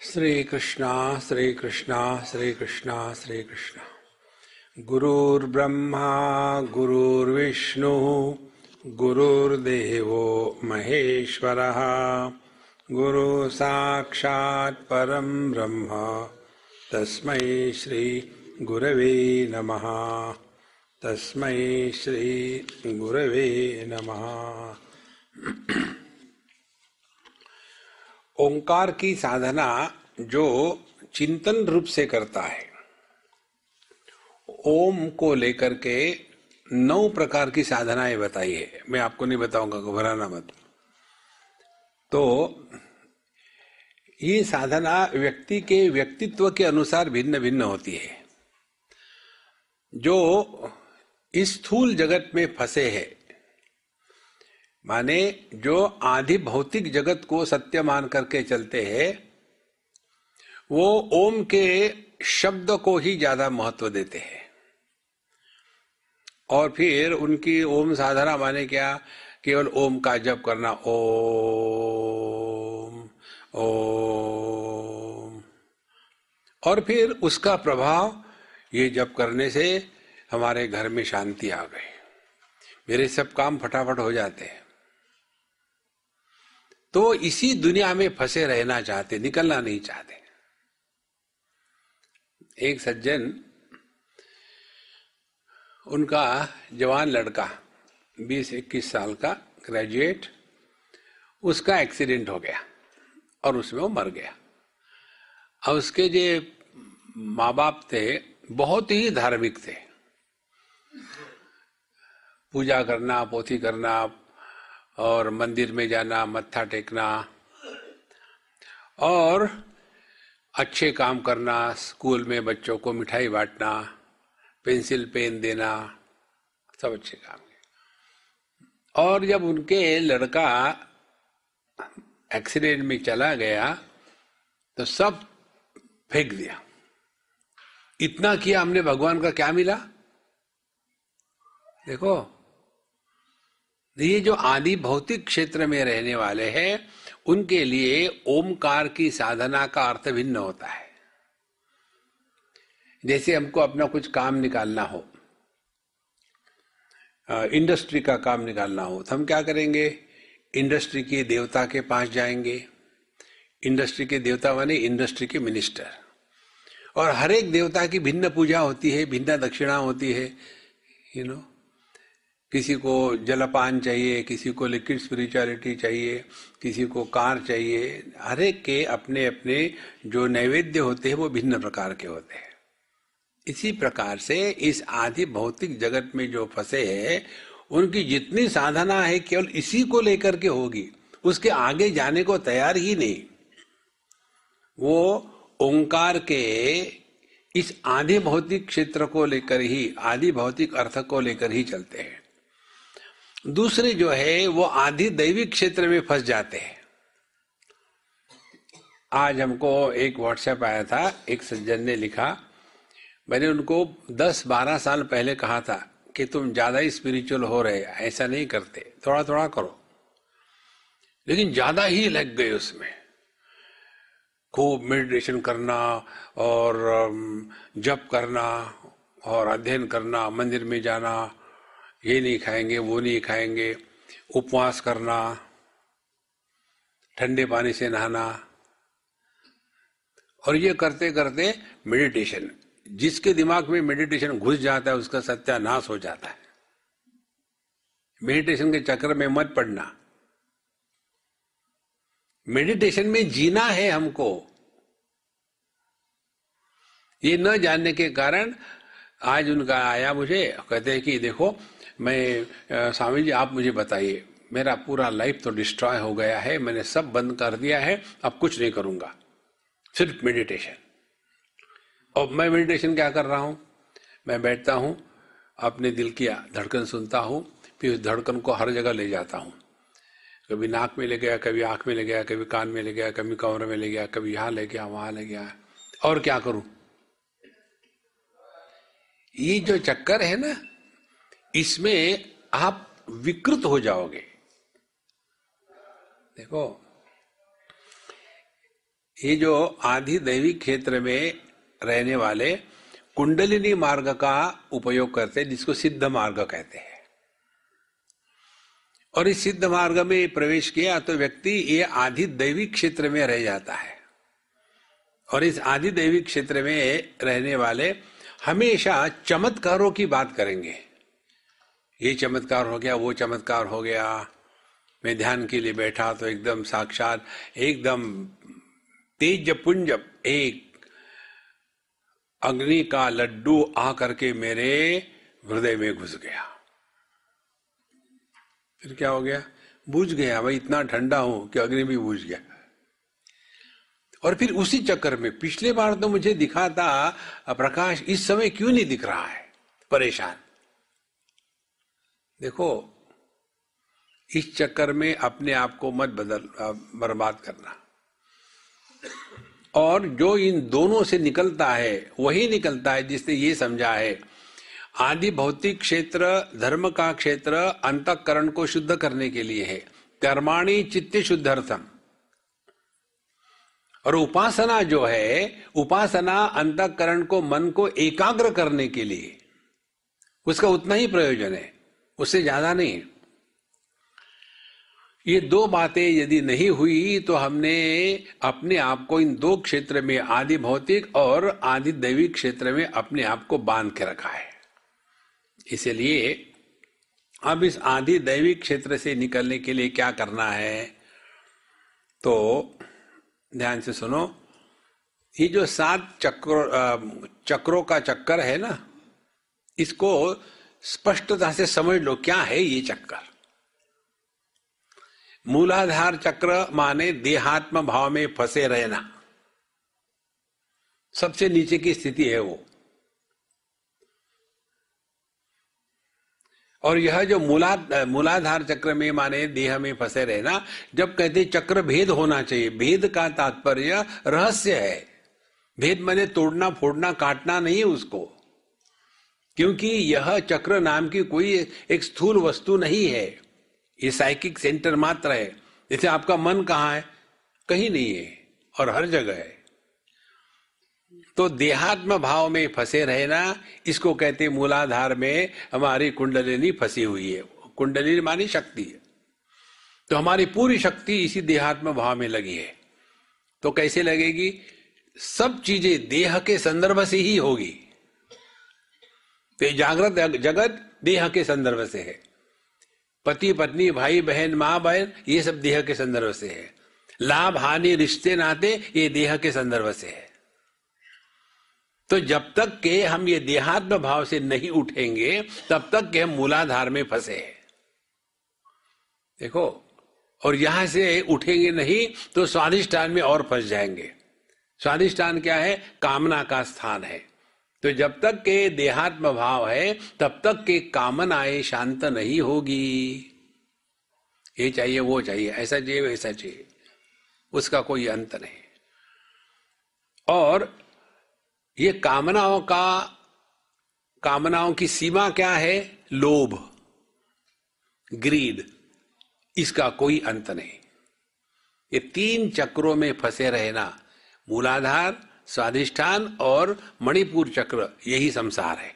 श्री कृष्णा श्री कृष्णा श्री कृष्णा श्री कृष्णा गुरुर्ब्रह्मा गुरुर्विष्णु गुरुर्देवो महेश्वरः गुरु साक्षात् परम ब्रह्म तस्मै श्री गुरवे नमः तस्मै श्री गुरवे नमः ओंकार की साधना जो चिंतन रूप से करता है, ओम को लेकर के नौ प्रकार की साधनाएँ बताई है। मैं आपको नहीं बताऊँगा, घबराना मत। तो ये साधना व्यक्ति के व्यक्तित्व के अनुसार भिन्न भिन्न होती है। जो इस स्थूल जगत में फंसे हैं माने जो आधि भौतिक जगत को सत्य मान करके चलते हैं, वो ओम के शब्द को ही ज़्यादा महत्व देते हैं। और फिर उनकी ओम साधना माने क्या? केवल ओम का जप करना, ओम ओम। और फिर उसका प्रभाव, ये जप करने से हमारे घर में शांति आ गई। मेरे सब काम फटाफट हो जाते हैं। तो इसी दुनिया में फंसे रहना चाहते, निकलना नहीं चाहते। एक सज्जन, उनका जवान लड़का 20-21 साल का ग्रेजुएट उसका एक्सीडेंट हो गया और उसमें वो मर गया। और उसके जो माँ बाप थे, बहुत ही धार्मिक थे। पूजा करना, पोथी करना और मंदिर में जाना, मत्था टेकना, और अच्छे काम करना, स्कूल में बच्चों को मिठाई बांटना, पेंसिल पेन देना, सब अच्छे काम है। और जब उनके लड़का एक्सीडेंट में चला गया तो सब फेंक दिया। इतना किया हमने, भगवान का क्या मिला? देखो ये जो आदि भौतिक क्षेत्र में रहने वाले हैं, उनके लिए ओमकार की साधना का अर्थ भिन्न होता है। जैसे हमको अपना कुछ काम निकालना हो इंडस्ट्री का काम निकालना हो तो हम क्या करेंगे? इंडस्ट्री के देवता के पास जाएँगे। इंडस्ट्री के देवता माने इंडस्ट्री के मिनिस्टर और हर एक देवता की भिन्न पूजा होती है, भिन्न दक्षिणा होती है यू you नो know? किसी को जलपान चाहिए, किसी को लिक्विड स्पिरिचुअलिटी चाहिए, किसी को कार चाहिए, हर एक के अपने अपने जो नैवेद्य होते हैं वो भिन्न प्रकार के होते हैं। इसी प्रकार से इस आदि भौतिक जगत में जो फंसे हैं, उनकी जितनी साधना है केवल इसी को लेकर के होगी। उसके आगे जाने को तैयार ही नहीं। वो ओंकार के इस आधि भौतिक क्षेत्र को लेकर ही, आदि भौतिक अर्थ को लेकर ही चलते हैं। दूसरे जो है, वो आधि दैविक क्षेत्र में फंस जाते हैं। आज हमको एक व्हाट्सएप आया था, एक सज्जन ने लिखा, मैंने उनको 10-12 साल पहले कहा था कि तुम ज़्यादा ही स्पिरिचुअल हो रहे ऐसा नहीं करते थोड़ा थोड़ा करो। लेकिन ज़्यादा ही लग गए उसमें। खूब मेडिटेशन करना और जप करना और अध्ययन करना, मंदिर में जाना ये नहीं खाएँगे, वो नहीं खाएँगे। उपवास करना, ठंडे पानी से नहाना। और ये करते करते मेडिटेशन जिसके दिमाग में मेडिटेशन घुस जाता है, उसका सत्यानाश हो जाता है। मेडिटेशन के चक्र में मत पड़ना। मेडिटेशन में जीना है हमको। ये न जानने के कारण आज उनका आया मुझे, कहते हैं कि देखो मैं स्वामी जी, आप मुझे बताइए। मेरा पूरा लाइफ तो डिस्ट्रॉय हो गया है, मैंने सब बंद कर दिया है, अब कुछ नहीं करूँगा। सिर्फ़ मेडिटेशन और मैं मेडिटेशन क्या कर रहा हूँ? मैं बैठता हूँ, अपने दिल की धड़कन सुनता हूँ, फिर उस धड़कन को हर जगह ले जाता हूँ। कभी नाक में ले गया, कभी आँख में ले गया, कभी कान में ले गया, कभी कमरे में ले गया, कभी यहाँ ले गया, वहाँ ले गया। और क्या करूँ? ये जो चक्कर है ना इसमें आप विकृत हो जाओगे। देखो, ये जो आधि दैविक क्षेत्र में रहने वाले कुंडलिनी मार्ग का उपयोग करते हैं, जिसको सिद्ध मार्ग कहते हैं। और इस सिद्ध मार्ग में प्रवेश किया तो व्यक्ति ये आधि दैविक क्षेत्र में रह जाता है। और इस आदि दैविक क्षेत्र में रहने वाले हमेशा चमत्कारों की बात करेंगे। ये चमत्कार हो गया, वो चमत्कार हो गया। मैं ध्यान के लिए बैठा तो एकदम साक्षात, एकदम तेज पुंज एक अग्नि का लड्डू आ करके मेरे हृदय में घुस गया। फिर क्या हो गया? बुझ गया भाई इतना ठंडा हूँ कि अग्नि भी बुझ गया। और फिर उसी चक्कर में, पिछले बार तो मुझे दिखा था प्रकाश, इस समय क्यों नहीं दिख रहा है? परेशान। देखो, इस चक्कर में अपने आप को मत बदल बर्बाद करना। और जो इन दोनों से निकलता है, वही निकलता है जिसने ये समझा है, आदि भौतिक क्षेत्र, धर्म का क्षेत्र अंतकरण को शुद्ध करने के लिए है। कर्माणी चित्त शुद्धर्थम। और उपासना जो है, उपासना अंतकरण को मन को एकाग्र करने के लिए, उसका उतना ही प्रयोजन है। उससे ज़्यादा नहीं। ये दो बातें यदि नहीं हुई तो हमने अपने आप को इन दो क्षेत्र में आदि भौतिक और आदि दैविक क्षेत्र में अपने आप को बाँध के रखा है। इसलिए अब इस आदि दैविक क्षेत्र से निकलने के लिए क्या करना है? तो ध्यान से सुनो, ये जो सात चक्र चक्रों का चक्कर है ना, इसको स्पष्टता से समझ लो, क्या है ये चक्कर? मूलाधार चक्र माने देहात्म भाव में फंसे रहना। सबसे नीचे की स्थिति है वो। और यह जो मूला, मूलाधार चक्र में माने देह में फंसे रहना, जब कहते चक्र भेद होना चाहिए, भेद का तात्पर्य रहस्य है। भेद माने तोड़ना, फोड़ना, काटना नहीं उसको। क्योंकि यह चक्र नाम की कोई एक स्थूल वस्तु नहीं है। ये साइकिक सेंटर मात्र है। जैसे आपका मन कहाँ है? कहीं नहीं है और हर जगह है। तो देहात्म भाव में फंसे रहना, इसको कहते मूलाधार में हमारी कुंडलिनी फंसी हुई है। कुंडलिनी मानी शक्ति है। तो हमारी पूरी शक्ति इसी देहात्म भाव में लगी है। तो कैसे लगेगी? सब चीज़ें देह के संदर्भ से ही होगी। तो जागृत जगत देह के संदर्भ से है। पति, पत्नी, भाई, बहन, माँ, बहन, ये सब देह के संदर्भ से है। लाभ, हानि, रिश्ते, नाते, ये देह के संदर्भ से है। तो जब तक के हम ये देहात्म भाव से नहीं उठेंगे, तब तक के हम मूलाधार में फंसे हैं। देखो, और यहाँ से उठेंगे नहीं तो स्वादिष्ठान में और फंस जाएँगे। स्वादिष्ठान क्या है? कामना का स्थान है। तो जब तक के देहात्म भाव है, तब तक के कामनाएँ शांत नहीं होगी। ये चाहिए, वो चाहिए, ऐसा चाहिए, वैसा चाहिए। उसका कोई अंत नहीं। और ये कामनाओं का, कामनाओं की सीमा क्या है? लोभ, ग्रीड, इसका कोई अंत नहीं। ये तीन चक्रों में फंसे रहना, मूलाधार स्वाधिष्ठान और मणिपुर चक्र यही संसार है।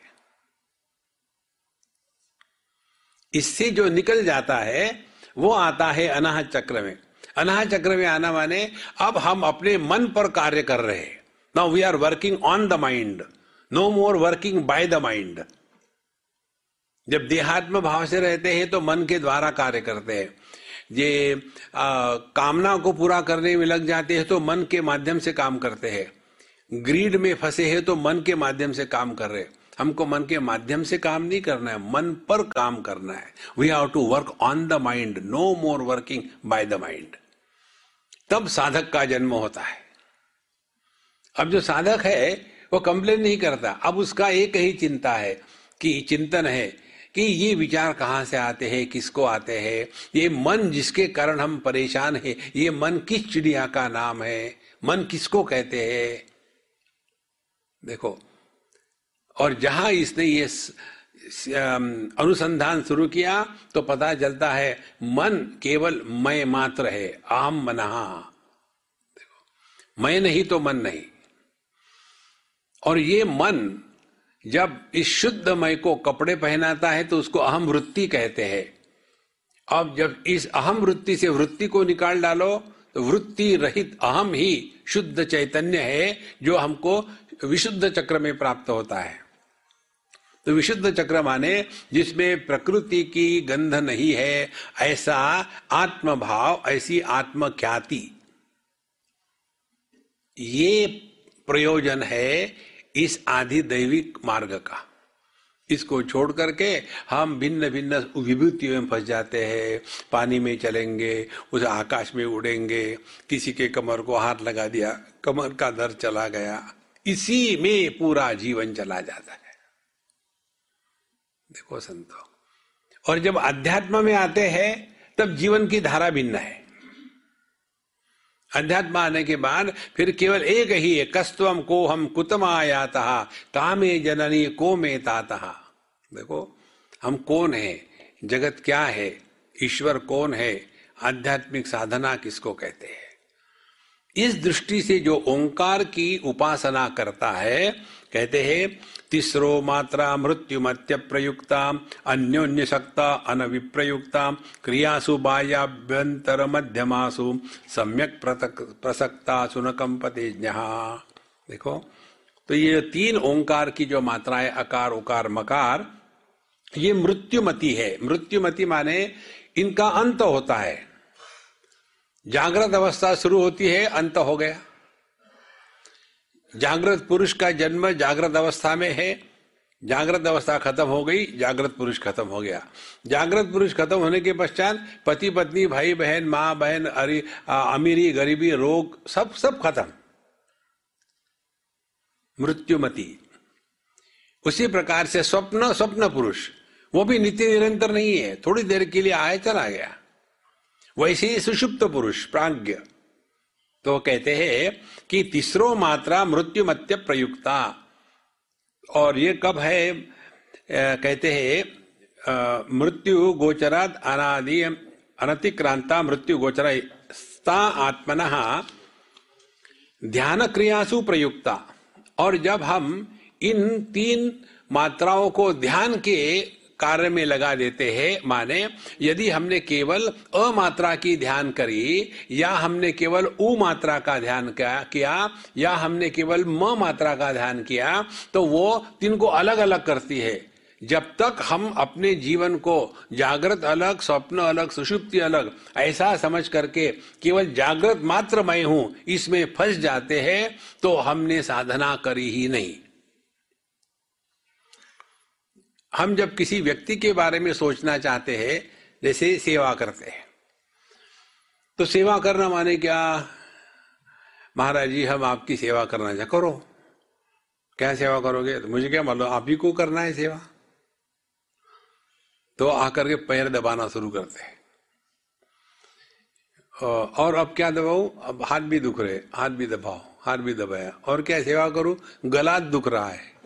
इससे जो निकल जाता है वो आता है अनाह चक्र में। अनाह चक्र में आना माने अब हम अपने मन पर कार्य कर रहे हैं। Now we are working on the mind no more working by the mind जब देहात्म भाव से रहते हैं तो मन के द्वारा कार्य करते हैं। ये आ, कामना को पूरा करने में लग जाते हैं तो मन के माध्यम से काम करते हैं। ग्रीड में फंसे हैं तो मन के माध्यम से काम कर रहे हमको मन के माध्यम से काम नहीं करना है, मन पर काम करना है। We have to work on the mind no more working by the mind तब साधक का जन्म होता है। अब जो साधक है, वो कंप्लेन नहीं करता। अब उसका एक ही चिंता है कि चिंतन है कि ये विचार कहाँ से आते हैं, किसको आते हैं। ये मन जिसके कारण हम परेशान हैं, ये मन किस चिड़िया का नाम है, मन किसको कहते हैं। देखो, और जहाँ इसने ये अनुसंधान शुरू किया तो पता चलता है, मन केवल मैं मात्र है आम मना। मैं नहीं तो मन नहीं। और ये मन, जब इस शुद्ध मय को कपड़े पहनाता है तो उसको अहम वृत्ति कहते हैं। अब जब इस अहम वृत्ति से वृत्ति को निकाल डालो तो वृत्ति रहित अहम ही शुद्ध चैतन्य है, जो हमको विशुद्ध चक्र में प्राप्त होता है। तो विशुद्ध चक्र माने जिसमें प्रकृति की गंध नहीं है, ऐसा आत्म भाव ऐसी आत्म ख्याति ये प्रयोजन है इस आधि दैविक मार्ग का। इसको छोड़ करके हम भिन्न भिन्न विभूतियों में फंस जाते हैं। पानी में चलेंगे, उस आकाश में उड़ेंगे, किसी के कमर को हाथ लगा दिया, कमर का दर चला गया। इसी में पूरा जीवन चला जाता है। देखो संतो। और जब अध्यात्म में आते हैं, तब जीवन की धारा भिन्न है। अध्यात्म आने के बाद फिर केवल एक ही है कस्तवम को हम कुतम आयाता कामे जननी को में ताता। देखो, हम कौन है? जगत क्या है? ईश्वर कौन है? आध्यात्मिक साधना किसको कहते हैं? इस दृष्टि से जो ओंकार की उपासना करता है, कहते हैं, तीसरो मात्रा मृत्यु मत्य प्रयुक्ता अन्योन्य शक्ता अनविप्रयुक्ता, क्रियासु बाह्याभ्यंतर मध्यमासु, सम्यक प्रसक्ता सुनकंपते देखो तो ये तीन ओंकार की जो मात्राएँ, अकार, उकार, मकार, ये मृत्युमति है। मृत्युमति माने इनका अंत होता है। जागृत अवस्था शुरू होती है, अंत हो गया। जागृत पुरुष का जन्म जागृत अवस्था में है, जागृत अवस्था खत्म हो गई, जागृत पुरुष खत्म हो गया। जागृत पुरुष खत्म होने के पश्चात पति, पत्नी, भाई, बहन, माँ, बहन, अरी अमीरी, गरीबी, रोग, सब सब खत्म। मृत्युमती। उसी प्रकार से स्वप्न स्वप्न पुरुष। वो भी नित्य निरंतर नहीं है, थोड़ी देर के लिए आए, चला गया। वैसे ही सुषुप्त पुरुष, प्राज्ञ। तो कहते हैं कि तीसरो मात्रा मृत्यु मत्य प्रयुक्ता। और ये कब है? कहते हैं मृत्यु गोचरात अनादि, अनतिक्रांता मृत्यु गोचरा आत्मन ध्यान क्रियासु प्रयुक्ता। और जब हम इन तीन मात्राओं को ध्यान के कार्य में लगा देते हैं। माने, यदि हमने केवल अ मात्रा की ध्यान करी, या हमने केवल उ मात्रा का ध्यान किया या हमने केवल म मात्रा का ध्यान किया तो वो तीन को अलग अलग करती है। जब तक हम अपने जीवन को जागृत अलग, स्वप्न अलग, सुषुप्ति अलग, ऐसा समझ करके केवल जागृत मात्र मैं हूँ, इसमें फंस जाते हैं तो हमने साधना करी ही नहीं। हम जब किसी व्यक्ति के बारे में सोचना चाहते हैं, जैसे सेवा करते हैं। तो सेवा करना माने क्या? महाराज जी, हम आपकी सेवा करना चाहे करो। क्या सेवा करोगे? तो मुझे क्या मालूम, आप ही को करना है सेवा। तो आकर के पैर दबाना शुरू करते हैं। और अब क्या दबाऊ? अब हाथ भी दुख रहे, हाथ भी दबाओ, हाथ भी दबाया। और क्या सेवा करूँ? गला दुख रहा है।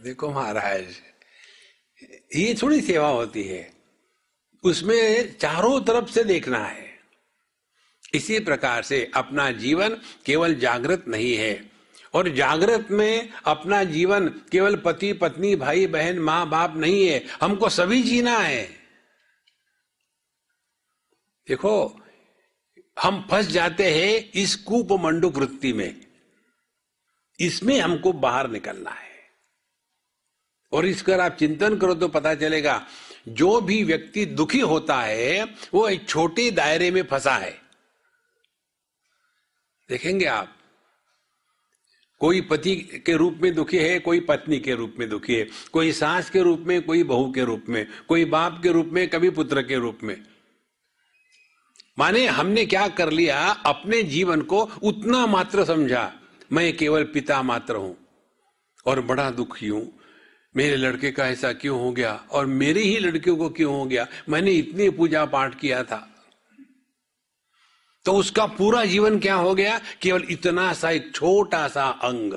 देखो महाराज। ये थोड़ी सेवा होती है। उसमें चारों तरफ़ से देखना है। इसी प्रकार से अपना जीवन केवल जागृत नहीं है। और जागृत में अपना जीवन केवल पति, पत्नी, भाई, बहन, माँ, बाप नहीं है। हमको सभी जीना है। देखो, हम फंस जाते हैं इस कूप मंडुक वृत्ति में। इसमें हमको बाहर निकलना है। और इसकर आप चिंतन करो तो पता चलेगा, जो भी व्यक्ति दुखी होता है, वो एक छोटे दायरे में फंसा है। देखेंगे आप, कोई पति के रूप में दुखी है, कोई पत्नी के रूप में दुखी है, कोई सास के रूप में, कोई बहू के रूप में, कोई बाप के रूप में, कभी पुत्र के रूप में। माने हमने क्या कर लिया, अपने जीवन को उतना मात्र समझा, मैं केवल पिता मात्र हूँ और बड़ा दुखी हूँ। मेरे लड़के का ऐसा क्यों हो गया? और मेरे ही लड़कियों को क्यों हो गया? मैंने इतनी पूजा पाठ किया था। तो उसका पूरा जीवन क्या हो गया? केवल इतना सा, एक छोटा सा अंग।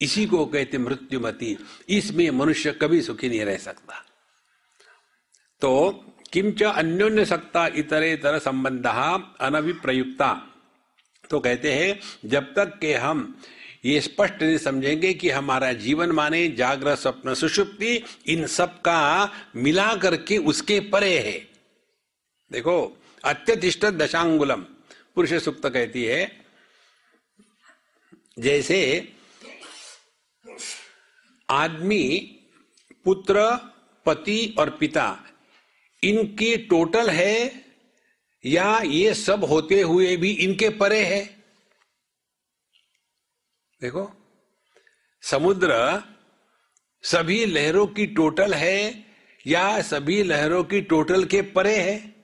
इसी को कहते मृत्युमती। इसमें मनुष्य कभी सुखी नहीं रह सकता। तो किंच अन्योन्य सत्ता इतरेतर संबंध अनभिप्रयुक्ता। तो कहते हैं, जब तक के हम ये स्पष्ट नहीं समझेंगे कि हमारा जीवन माने जागृत स्वप्न सुषुप्ति, इन सब का मिला करके उसके परे है। देखो अत्यतिष्ठ दशांगुलम। पुरुष सुक्त कहती है, जैसे आदमी, पुत्र, पति और पिता, इनकी टोटल है या ये सब होते हुए भी इनके परे है? देखो, समुद्र सभी लहरों की टोटल है या सभी लहरों की टोटल के परे है?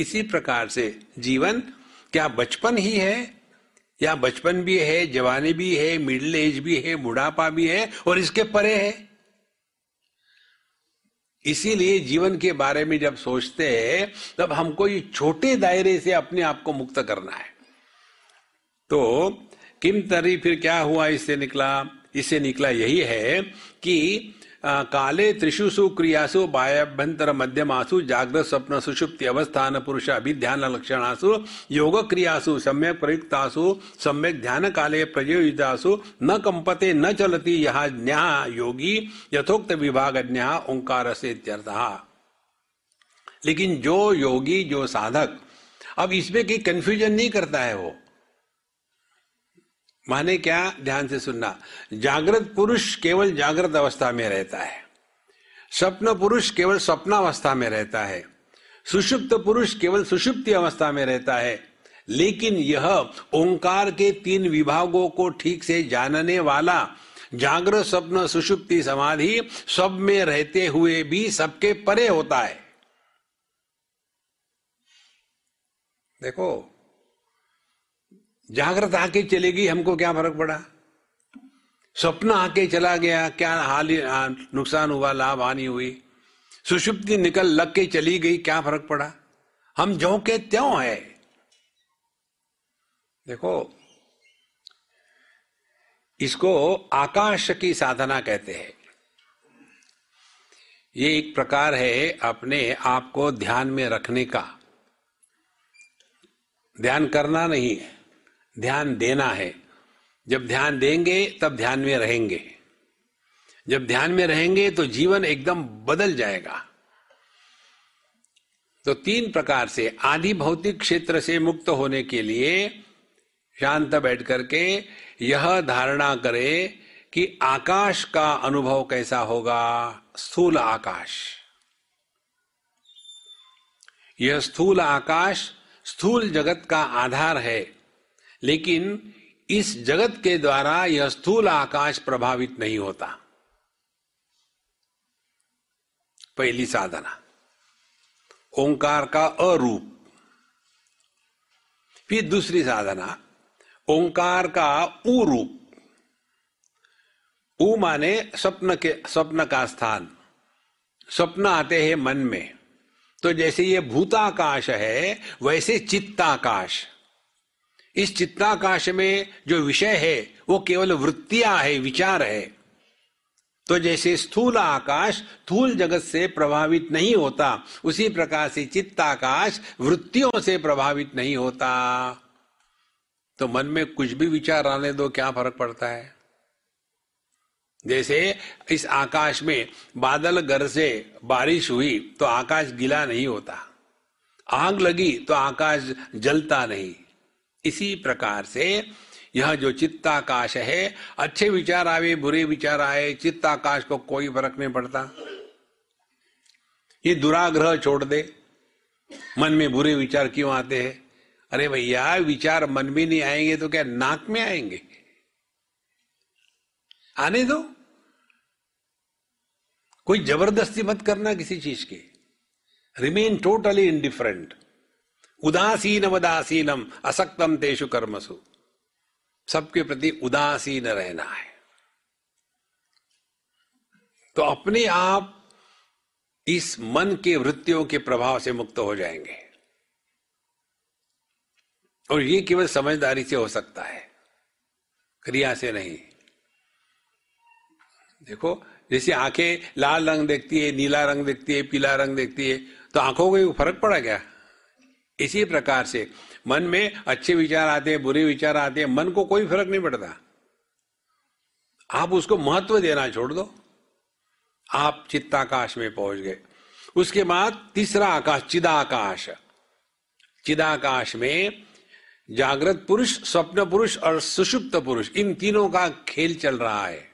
इसी प्रकार से जीवन क्या बचपन ही है? या बचपन भी है, जवानी भी है, मिडिल एज भी है, बुढ़ापा भी है और इसके परे है? इसीलिए जीवन के बारे में जब सोचते हैं, तब हमको ये छोटे दायरे से अपने आप को मुक्त करना है। तो किम तरी फिर क्या हुआ? इससे निकला इससे निकला यही है कि आ, काले त्रिशुसु क्रियासु बाह्यभ्यंतर मध्यमासु जागृत स्वप्न सुषुप्ति अवस्थान पुरुष अभिध्यान लक्षणासु योग क्रियासु सम्यक प्रयुक्तासु सम्यक ध्यान काले प्रयोजितासु न कंपते न चलती यह ज्ञा योगी यथोक्त विभाग ज्ञा ओंकार से लेकिन जो योगी जो साधक अब इसमें कोई कंफ्यूजन नहीं करता है वो। माने क्या? ध्यान से सुनना। जागृत पुरुष केवल जागृत अवस्था में रहता है। स्वप्न पुरुष केवल स्वप्नावस्था में रहता है। सुषुप्त पुरुष केवल सुषुप्ति अवस्था में रहता है। लेकिन यह ओंकार के तीन विभागों को ठीक से जानने वाला जागृत स्वप्न, सुषुप्ति समाधि सब में रहते हुए भी सबके परे होता है। देखो जागृत आके चलेगी, हमको क्या फ़र्क पड़ा? स्वप्न आके चला गया, क्या हाल नुकसान हुआ लाभ हानि हुई? सुषुप्ति निकल लग के चली गई, क्या फ़र्क पड़ा? हम जो के त्यों है। देखो, इसको आकाश की साधना कहते हैं। ये एक प्रकार है अपने आप को ध्यान में रखने का। ध्यान करना नहीं है। ध्यान देना है। जब ध्यान देंगे, तब ध्यान में रहेंगे। जब ध्यान में रहेंगे तो जीवन एकदम बदल जाएगा। तो तीन प्रकार से आदि भौतिक क्षेत्र से मुक्त होने के लिए शांत बैठ करके यह धारणा करे कि आकाश का अनुभव कैसा होगा। स्थूल आकाश। यह स्थूल आकाश स्थूल जगत का आधार है। लेकिन इस जगत के द्वारा यह स्थूल आकाश प्रभावित नहीं होता। पहली साधना, ओंकार का अरूप। फिर दूसरी साधना, ओंकार का ऊ रूप ऊ माने स्वप्न के, स्वप्न का स्थान। स्वप्न आते हैं मन में। तो जैसे ये भूताकाश है, वैसे चित्ताकाश। इस चित्ताकाश में जो विषय है, वो केवल वृत्तियाँ है, विचार है। तो जैसे स्थूल आकाश थूल जगत से प्रभावित नहीं होता, उसी प्रकार से चित्ताकाश वृत्तियों से प्रभावित नहीं होता। तो मन में कुछ भी विचार आने दो, क्या फ़र्क पड़ता है? जैसे इस आकाश में बादल गर से बारिश हुई तो आकाश गिला नहीं होता। आग लगी तो आकाश जलता नहीं। इसी प्रकार से यह जो चित्ताकाश है, अच्छे विचार आवे, बुरे विचार आए, चित्ताकाश को कोई फ़र्क नहीं पड़ता। ये दुराग्रह छोड़ दे। मन में बुरे विचार क्यों आते हैं? अरे भैया, विचार मन में नहीं आएँगे तो क्या नाक में आएँगे? आने दो। कोई ज़बरदस्ती मत करना किसी चीज़ की। रिमेन टोटली इनडिफरेंट उदासीन वदासीनम असक्तम तेषु कर्मसु। सबके प्रति उदासीन रहना है। तो अपने आप इस मन के वृत्तियों के प्रभाव से मुक्त हो जाएँगे। और ये केवल समझदारी से हो सकता है। क्रिया से नहीं। देखो, जैसे आँखें लाल रंग देखती है, नीला रंग देखती है, पीला रंग देखती है तो आँखों को फ़र्क पड़ा क्या? इसी प्रकार से मन में अच्छे विचार आते हैं, बुरे विचार आते हैं, मन को कोई फ़र्क नहीं पड़ता। आप उसको महत्व देना छोड़ दो। आप चित्ताकाश में पहुँच गए। उसके बाद तीसरा आकाश, चिदाकाश। चिदाकाश में जागृत पुरुष, स्वप्न पुरुष और सुषुप्त पुरुष, इन तीनों का खेल चल रहा है।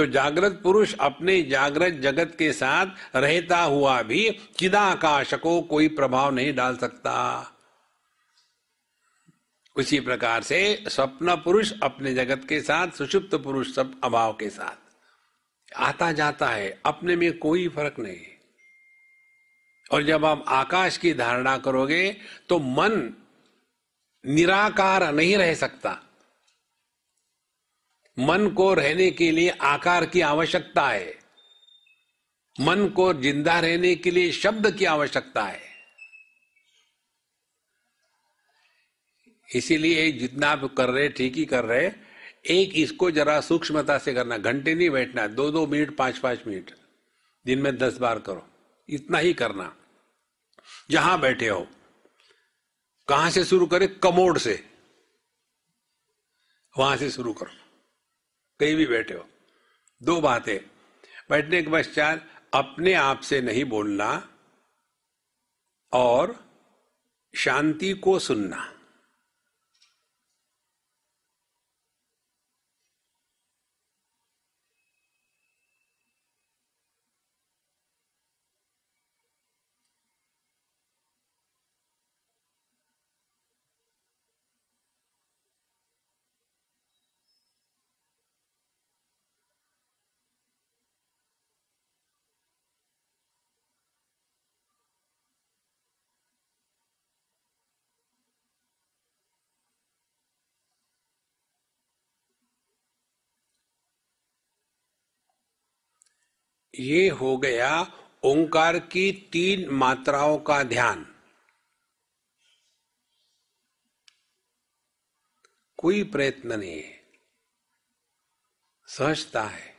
तो जागृत पुरुष अपने जागृत जगत के साथ रहता हुआ भी चिदाकाश को कोई प्रभाव नहीं डाल सकता। उसी प्रकार से स्वप्न पुरुष अपने जगत के साथ, सुषुप्त पुरुष सब अभाव के साथ। आता जाता है, अपने में कोई फ़र्क नहीं। और जब आप आकाश की धारणा करोगे तो मन निराकार नहीं रह सकता। मन को रहने के लिए आकार की आवश्यकता है। मन को ज़िंदा रहने के लिए शब्द की आवश्यकता है। इसीलिए जितना आप कर रहे, ठीक ही कर रहे, एक इसको जरा सूक्ष्मता से करना, घंटे नहीं बैठना दो दो मिनट पाँच पाँच मिनट, दिन में दस बार करो, इतना ही करना। जहाँ बैठे हो, कहाँ से शुरू करें? कमोड से। वहाँ से शुरू करो। कहीं भी बैठे हो। दो बातें। बैठने के पश्चात अपने आप से नहीं बोलना और शांति को सुनना। ये हो गया ओंकार की तीन मात्राओं का ध्यान। कोई प्रयत्न नहीं है। सहजता है।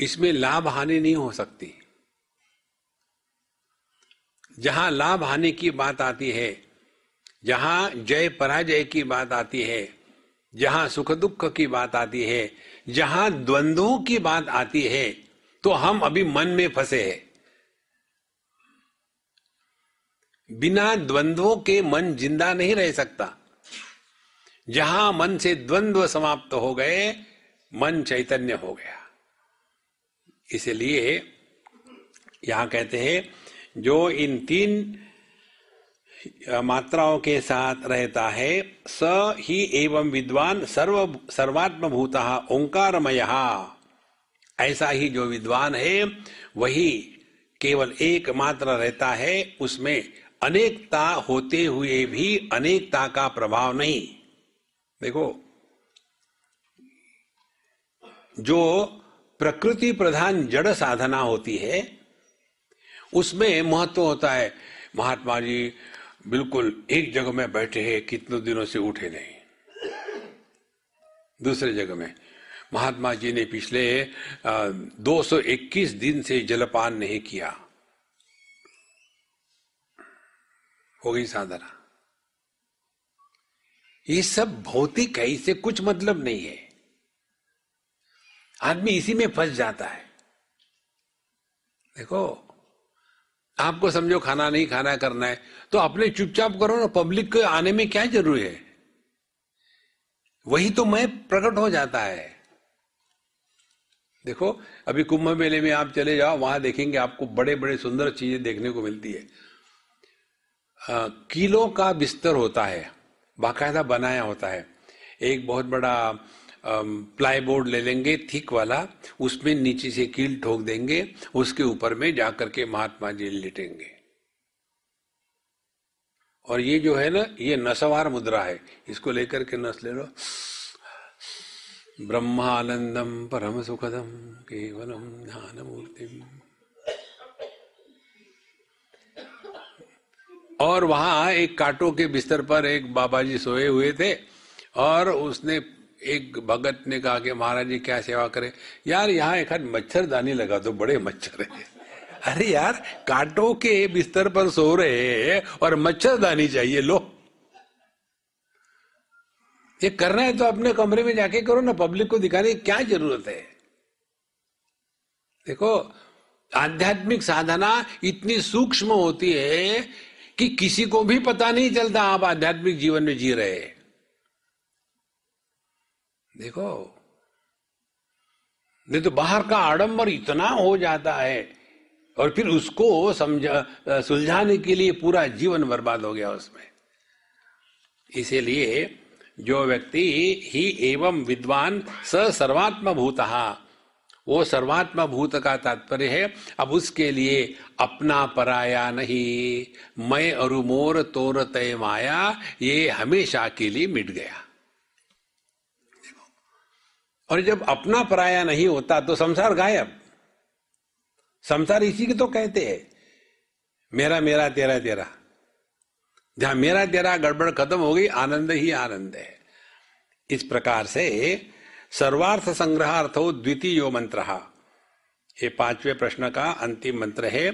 इसमें लाभ हानि नहीं हो सकती। जहाँ लाभ हानि की बात आती है, जहाँ जय पराजय की बात आती है, जहाँ सुख दुख की बात आती है जहाँ द्वंद्वों की बात आती है तो हम अभी मन में फंसे हैं। बिना द्वंद्वों के मन ज़िंदा नहीं रह सकता। जहाँ मन से द्वंद्व समाप्त हो गए, मन चैतन्य हो गया। इसलिए यहाँ कहते हैं, जो इन तीन मात्राओं के साथ रहता है। स ही एवं विद्वान सर्व सर्वात्म भूत ओंकारमय। ऐसा ही जो विद्वान है, वही केवल एक मात्र रहता है। उसमें अनेकता होते हुए भी अनेकता का प्रभाव नहीं। देखो, जो प्रकृति प्रधान जड़ साधना होती है, उसमें महत्व होता है। महात्मा जी बिल्कुल एक जगह में बैठे हैं, कितने दिनों से उठे नहीं। दूसरे जगह में। महात्मा जी ने पिछले 221 दिन से जलपान नहीं किया। हो गई साधना। ये सब भौतिक है, इससे कुछ मतलब नहीं है। आदमी इसी में फंस जाता है। देखो आपको समझो खाना नहीं, खाना करना है। तो अपने चुपचाप करो ना, पब्लिक के आने में क्या ज़रूरी है? वही तो मैं प्रकट हो जाता है। देखो, अभी कुंभ मेले में आप चले जाओ, वहाँ देखेंगे आपको बड़े बड़े सुंदर चीज़ें देखने को मिलती है। किलो का बिस्तर होता है, बाकायदा बनाया होता है। एक बहुत बड़ा प्लाई बोर्ड ले लेंगे थिक वाला, उसमें नीचे से कील ठोक देंगे, उसके ऊपर में जाकर के महात्मा जी लेटेंगे। और ये जो है ना, ये नसवार मुद्रा है, इसको लेकर के नस ले लो। ब्रह्मानंदम परम सुखदम केवलम ध्यान मूर्ति और वहाँ एक काटो के बिस्तर पर एक बाबा जी सोए हुए थे, और उसने एक भगत ने कहा कि महाराज जी क्या सेवा करे? यार यहाँ एक मच्छरदानी लगा दो, बड़े मच्छर है। अरे यार, कांटों के बिस्तर पर सो रहे हैं और मच्छरदानी चाहिए, लो। ये करना है तो अपने कमरे में जाके करो ना, पब्लिक को दिखाने की क्या ज़रूरत है? देखो, आध्यात्मिक साधना इतनी सूक्ष्म होती है कि किसी को भी पता नहीं चलता आप आध्यात्मिक जीवन में जी रहे देखो, नहीं तो बाहर का आडंबर इतना हो जाता है, और फिर उसको समझा, सुलझाने के लिए पूरा जीवन बर्बाद हो गया उसमें। इसीलिए जो व्यक्ति ही एवं विद्वान स सर्वात्म भूत वो सर्वात्म भूत का तात्पर्य है, अब उसके लिए अपना पराया नहीं, मैं अरुमोर तोर तय माया, ये हमेशा के लिए मिट गया। और जब अपना पराया नहीं होता तो संसार गायब। संसार इसी के तो कहते हैं, मेरा मेरा, तेरा तेरा। जहाँ मेरा, तेरा गड़बड़ खत्म हो गई, आनंद ही आनंद है। इस प्रकार से सर्वार्थ संग्रहार्थो द्वितीय मंत्र। ये पाँचवें प्रश्न का अंतिम मंत्र है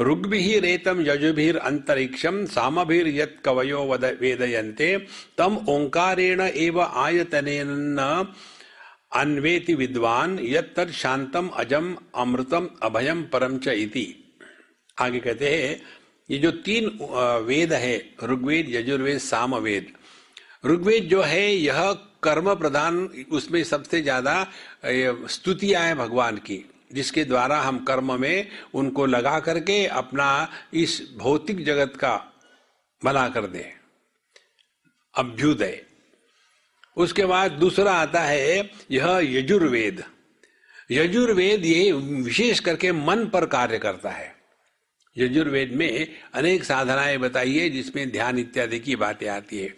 ऋग्भि रेतम यजुभिर अंतरिक्षम सामभिर यत कवयो वेदयन्ते, तम ओंकारेण एव आयतनेन अन्वेति विद्वान यत शांतम अजम अमृतम अभयम परम च इति। आगे कहते हैं, ये जो तीन वेद है, ऋग्वेद, यजुर्वेद, सामवेद। ऋग्वेद जो है, यह कर्म प्रधान, उसमें सबसे ज़्यादा स्तुतियाँ है भगवान की, जिसके द्वारा हम कर्म में उनको लगा करके अपना इस भौतिक जगत का भला कर दे। अभ्युदय। उसके बाद दूसरा आता है यह यजुर्वेद। यजुर्वेद ये विशेष करके मन पर कार्य करता है। यजुर्वेद में अनेक साधनाएँ बताई है जिसमें ध्यान इत्यादि की बातें आती है।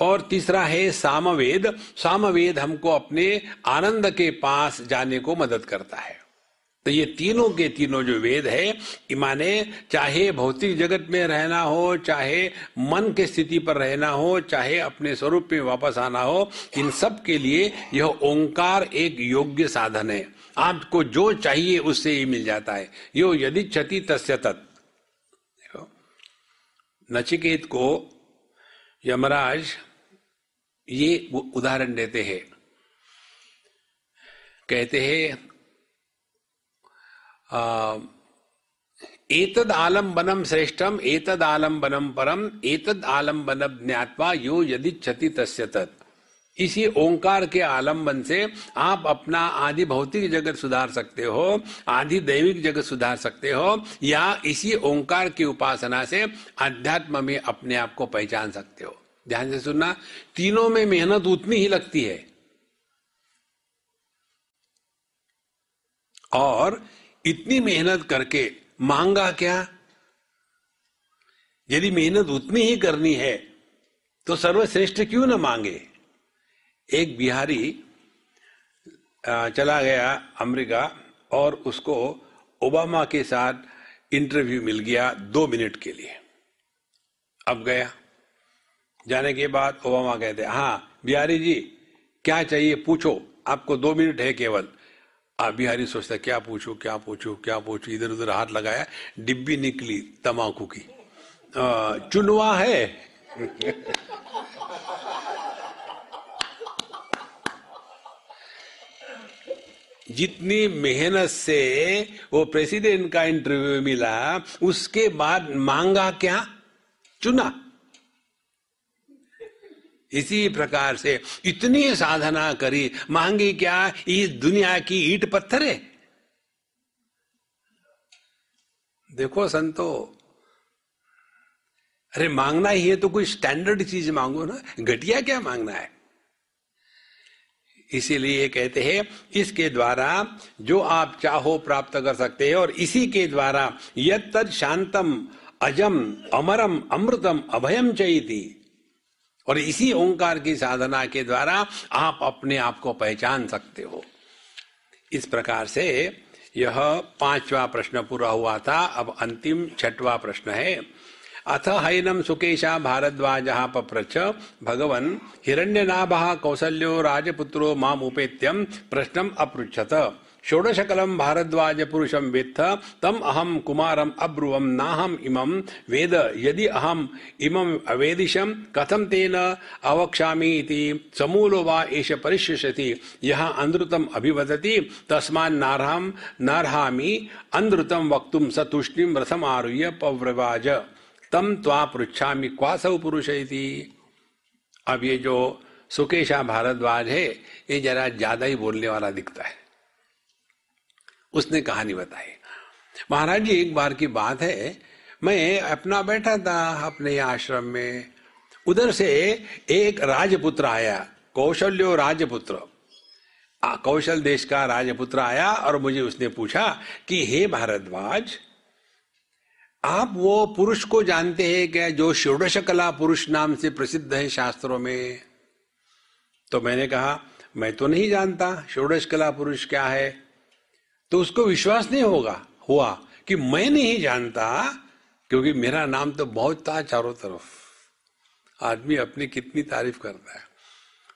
और तीसरा है सामवेद। सामवेद हमको अपने आनंद के पास जाने को मदद करता है। तो ये तीनों के तीनों जो वेद है, इमाने, चाहे भौतिक जगत में रहना हो, चाहे मन के स्थिति पर रहना हो, चाहे अपने स्वरूप में वापस आना हो, इन सब के लिए यह ओंकार एक योग्य साधन है। आपको जो चाहिए उससे ही मिल जाता है। यो यदि क्षति तस्य तत्। नचिकेत को यमराज ये उदाहरण देते हैं। कहते हैं एतद आलम्बनम श्रेष्ठम एतद आलम्बनम परम एतद आलंबन ज्ञातवा यो यदि क्षति तस्य तत्। इसी ओंकार के आलंबन से आप अपना आदि भौतिक जगत सुधार सकते हो, आदि दैविक जगत सुधार सकते हो, या इसी ओंकार की उपासना से अध्यात्म में अपने आप को पहचान सकते हो। ध्यान से सुनना, तीनों में मेहनत उतनी ही लगती है। और इतनी मेहनत करके मांगा क्या? यदि मेहनत उतनी ही करनी है तो सर्वश्रेष्ठ क्यों ना मांगे? एक बिहारी चला गया अमेरिका और उसको ओबामा के साथ इंटरव्यू मिल गया दो मिनट के लिए। अब गया। जाने के बाद ओबामा कहते हाँ बिहारी जी, क्या चाहिए? पूछो। आपको दो मिनट है केवल। आप बिहारी सोचता क्या पूछो क्या पूछो क्या पूछो? इधर उधर हाथ लगाया, डिब्बी निकली तमाकू की। चुनवा है। जितनी मेहनत से वो प्रेसिडेंट का इंटरव्यू मिला, उसके बाद मांगा क्या? चुना। इसी प्रकार से इतनी साधना करी, मांगी क्या? इस दुनिया की ईट पत्थर। है देखो संतो, अरे मांगना ही है तो कोई स्टैंडर्ड चीज़ मांगो ना? घटिया क्या मांगना है? इसीलिए कहते हैं, इसके द्वारा जो आप चाहो प्राप्त कर सकते हैं और इसी के द्वारा यद शांतम अजम अमरम अमृतम अभयम चैती। और इसी ओंकार की साधना के द्वारा आप अपने आप को पहचान सकते हो। इस प्रकार से यह पांचवा प्रश्न पूरा हुआ था। अब अंतिम छठवा प्रश्न है। अथ हैनम सुकेशा भारद्वाज पप्रच भगवन हिरण्यनाभ कौसल्यो राजपुत्रो माम उपेत्यम प्रश्नम अपृछत षोडशकलम भारद्वाज पुरुषम वेत्थ, तम अहम कुमारम अब्रुवम, नाहम इमम वेद, यदि अहम इमम अवेदिशम, कथम तेन अवक्षामि इति समूलो वा एष परिशिष्यति यह अनृतम अभिवदति, तस्मान् नारहम अनृतम वक्तुम स तुष्णिम रथम आरुह्य पव्रवाज। तम त्वा पृच्छामि क्वासौ पुरुष इति। अब ये जो सुकेशा भारद्वाज है, ये जरा ज़्यादा ही बोलने वाला दिखता है। उसने कहानी बताई। महाराज जी, एक बार की बात है। मैं अपना बैठा था अपने आश्रम में। उधर से एक राजपुत्र आया, कौशल्यो राजपुत्र। कौशल देश का राजपुत्र आया और मुझे उसने पूछा कि, हे भारद्वाज, आप वो पुरुष को जानते हैं क्या जो षोडश कला पुरुष नाम से प्रसिद्ध है शास्त्रों में? तो मैंने कहा, मैं तो नहीं जानता षोडश कला पुरुष क्या है। तो उसको विश्वास नहीं होगा, हुआ कि मैं नहीं जानता, क्योंकि मेरा नाम तो बहुत था चारों तरफ़। आदमी अपनी कितनी तारीफ़ करता है।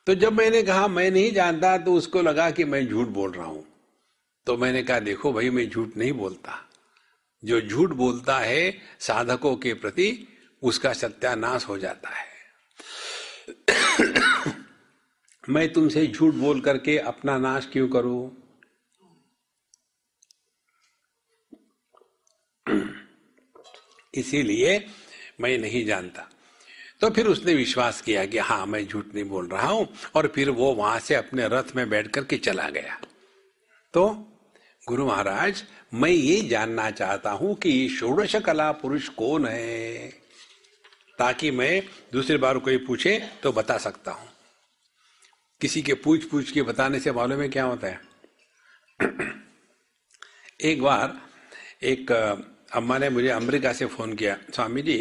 तो जब मैंने कहा, मैं नहीं जानता तो उसको लगा कि मैं झूठ बोल रहा हूँ। तो मैंने कहा, देखो भाई, मैं झूठ नहीं बोलता। जो झूठ बोलता है, साधकों के प्रति उसका सत्यानाश हो जाता है। मैं तुमसे झूठ बोल करके अपना नाश क्यों करूँ? इसीलिए मैं नहीं जानता। तो फिर उसने विश्वास किया कि हाँ मैं झूठ नहीं बोल रहा हूँ, और फिर वो वहाँ से अपने रथ में बैठ करके चला गया। तो गुरु महाराज, मैं ये जानना चाहता हूँ कि षोडश कला पुरुष कौन है? ताकि मैं दूसरी बार कोई पूछे तो बता सकता हूँ। किसी के पूछ पूछ के बताने से मालूम है क्या होता है? एक बार एक अम्मा ने मुझे अमेरिका से फ़ोन किया, स्वामी जी,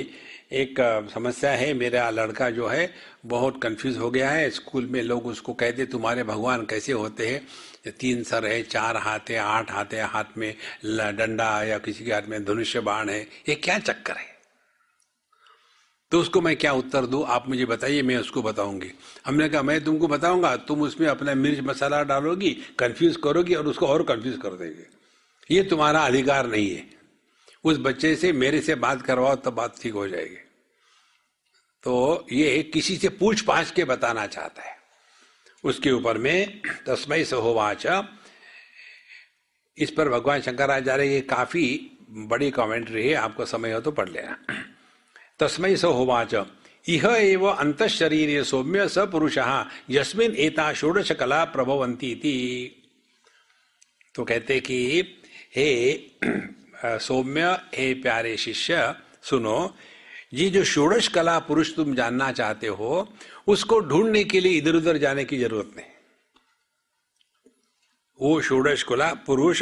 एक समस्या है, मेरा लड़का जो है, बहुत कंफ्यूज हो गया है, स्कूल में लोग उसको कहते तुम्हारे भगवान कैसे होते हैं? तीन सर है, चार हाथ है, आठ हाथ है, हाथ में डंडा या किसी के हाथ में धनुष्य बाण है, ये क्या चक्कर है? तो उसको मैं क्या उत्तर दू, आप मुझे बताइए, मैं उसको बताऊँगी। हमने कहा, मैं तुमको बताऊँगा, तुम उसमें अपना मिर्च मसाला डालोगी कंफ्यूज करोगी और उसको और कंफ्यूज कर देगी। ये तुम्हारा अधिकार नहीं है। उस बच्चे से मेरे से बात करवाओ तो बात ठीक हो जाएगी। तो ये किसी से पूछ पाछ के बताना चाहता है। उसके ऊपर में तस्मय सहोवाच। इस पर भगवान शंकराचार्य ये काफ़ी बड़ी कमेंट्री है, आपको समय हो तो पढ़ लेना। तस्मय सहोवाच। इह एव अंत शरीर सौम्य स पुरुष, यस्मिन एता षोडश कला प्रभवंती तो कहते कि, हे सौम्य, हे प्यारे शिष्य, सुनो, ये जो षोड़श कला पुरुष तुम जानना चाहते हो, उसको ढूँढने के लिए इधर उधर जाने की ज़रूरत नहीं। वो षोडश कला पुरुष,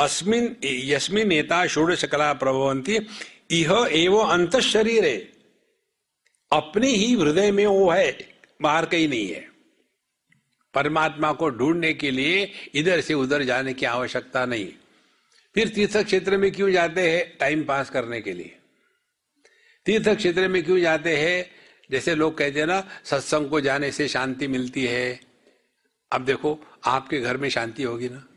अस्मिन, यस्मिन नेता षोडश कला प्रभवंती इह एवं अंत शरीर है अपने ही हृदय में वो है, बाहर कहीं नहीं है। परमात्मा को ढूँढने के लिए इधर से उधर जाने की आवश्यकता नहीं। फिर तीर्थ क्षेत्र में क्यों जाते हैं? टाइम पास करने के लिए। तीर्थ क्षेत्र में क्यों जाते हैं? जैसे लोग कहते हैं ना, सत्संग को जाने से शांति मिलती है। अब देखो, आपके घर में शांति होगी ना?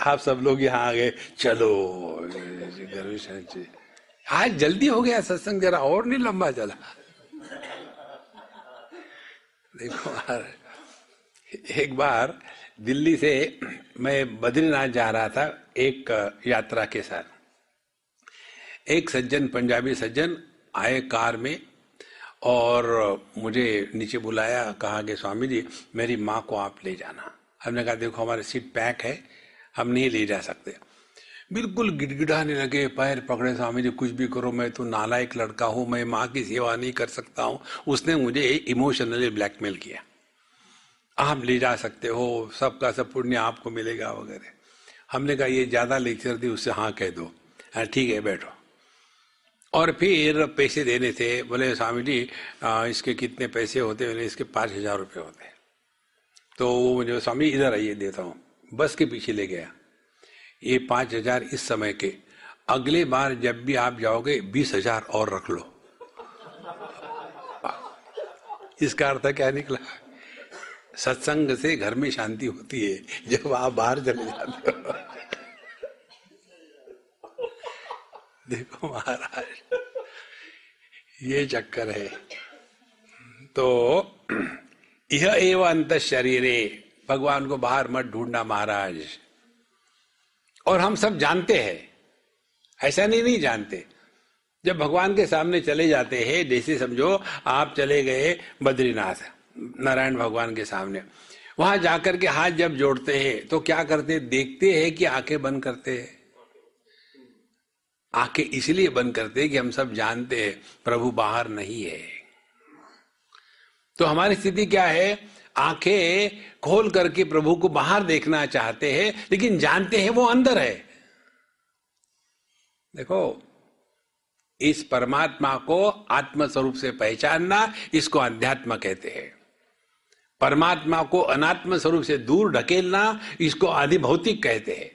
आप सब लोग यहाँ आ गए, चलो, घर में शांति। आज जल्दी हो गया सत्संग, जरा और नहीं लंबा चला। देखो, एक बार दिल्ली से मैं बद्रीनाथ जा रहा था एक यात्रा के साथ। एक सज्जन, पंजाबी सज्जन आए कार में और मुझे नीचे बुलाया, कहा कि स्वामी जी, मेरी माँ को आप ले जाना। हमने कहा, देखो, हमारी सीट पैक है, हम नहीं ले जा सकते। बिल्कुल गिड़गिड़ाने लगे, पैर पकड़े, स्वामी जी, कुछ भी करो, मैं तो नालायक लड़का हूँ, मैं माँ की सेवा नहीं कर सकता हूँ। उसने मुझे इमोशनली ब्लैकमेल किया। आप ले जा सकते हो, सबका सब पुण्य आपको मिलेगा वगैरह। हमने कहा, ये ज़्यादा लेक्चर दी उससे हाँ कह दो। हाँ ठीक है, बैठो। और फिर पैसे देने थे। बोले, स्वामी जी इसके कितने पैसे होते हैं? इसके पाँच हज़ार रुपये होते तो वो मुझे स्वामी इधर आइए, देता हूँ। बस के पीछे ले गया। ये पाँच हज़ार इस समय के। अगले बार जब भी आप जाओगे, बीस हज़ार और रख लो। इसका अर्थ क्या निकला? सत्संग से घर में शांति होती है, जब आप बाहर चले जाते हो। देखो महाराज, ये चक्कर है। तो यह एवं अंत शरीर, भगवान को बाहर मत ढूंढना महाराज। और हम सब जानते हैं, ऐसा नहीं नहीं जानते। जब भगवान के सामने चले जाते हैं, जैसे समझो आप चले गए बद्रीनाथ। नारायण भगवान के सामने। वहाँ जाकर के हाथ जब जोड़ते हैं तो क्या करते देखते हैं कि आँखें बंद करते हैं। आँखें इसलिए बंद करते हैं कि हम सब जानते हैं, प्रभु बाहर नहीं है। तो हमारी स्थिति क्या है? आँखें खोल करके प्रभु को बाहर देखना चाहते हैं, लेकिन जानते हैं वो अंदर है। देखो, इस परमात्मा को आत्म स्वरूप से पहचानना, इसको अध्यात्म कहते हैं। परमात्मा को अनात्म स्वरूप से दूर ढकेलना इसको आदि भौतिक कहते हैं।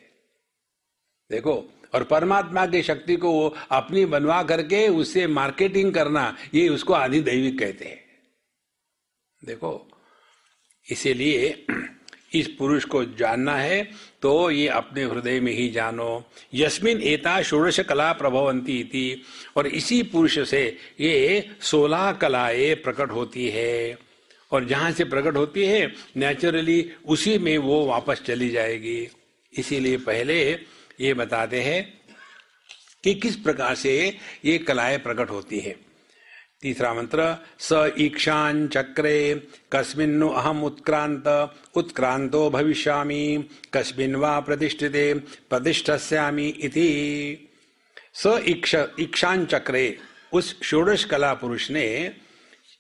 देखो, और परमात्मा की शक्ति को वो अपनी बनवा करके उससे मार्केटिंग करना, ये उसको आदि दैविक कहते हैं। देखो, इसीलिए इस पुरुष को जानना है तो ये अपने हृदय में ही जानो। यस्मिन एता षोड़श कला प्रभवंती थी और इसी पुरुष से ये सोलह कलाएँ प्रकट होती है। और जहाँ से प्रकट होती है नेचुरली उसी में वो वापस चली जाएगी। इसीलिए पहले ये बताते हैं कि किस प्रकार से ये कलाएँ प्रकट होती है। तीसरा मंत्र, स ईक्षान चक्रे, कस्मिन्नु अहम उत्क्रांत उत्क्रांतो भविष्यामि, कस्मिन् वा प्रतिष्ठिते, प्रतिष्ठस्यामि इति। स ईक्षान चक्रे, उस षोडश कला पुरुष ने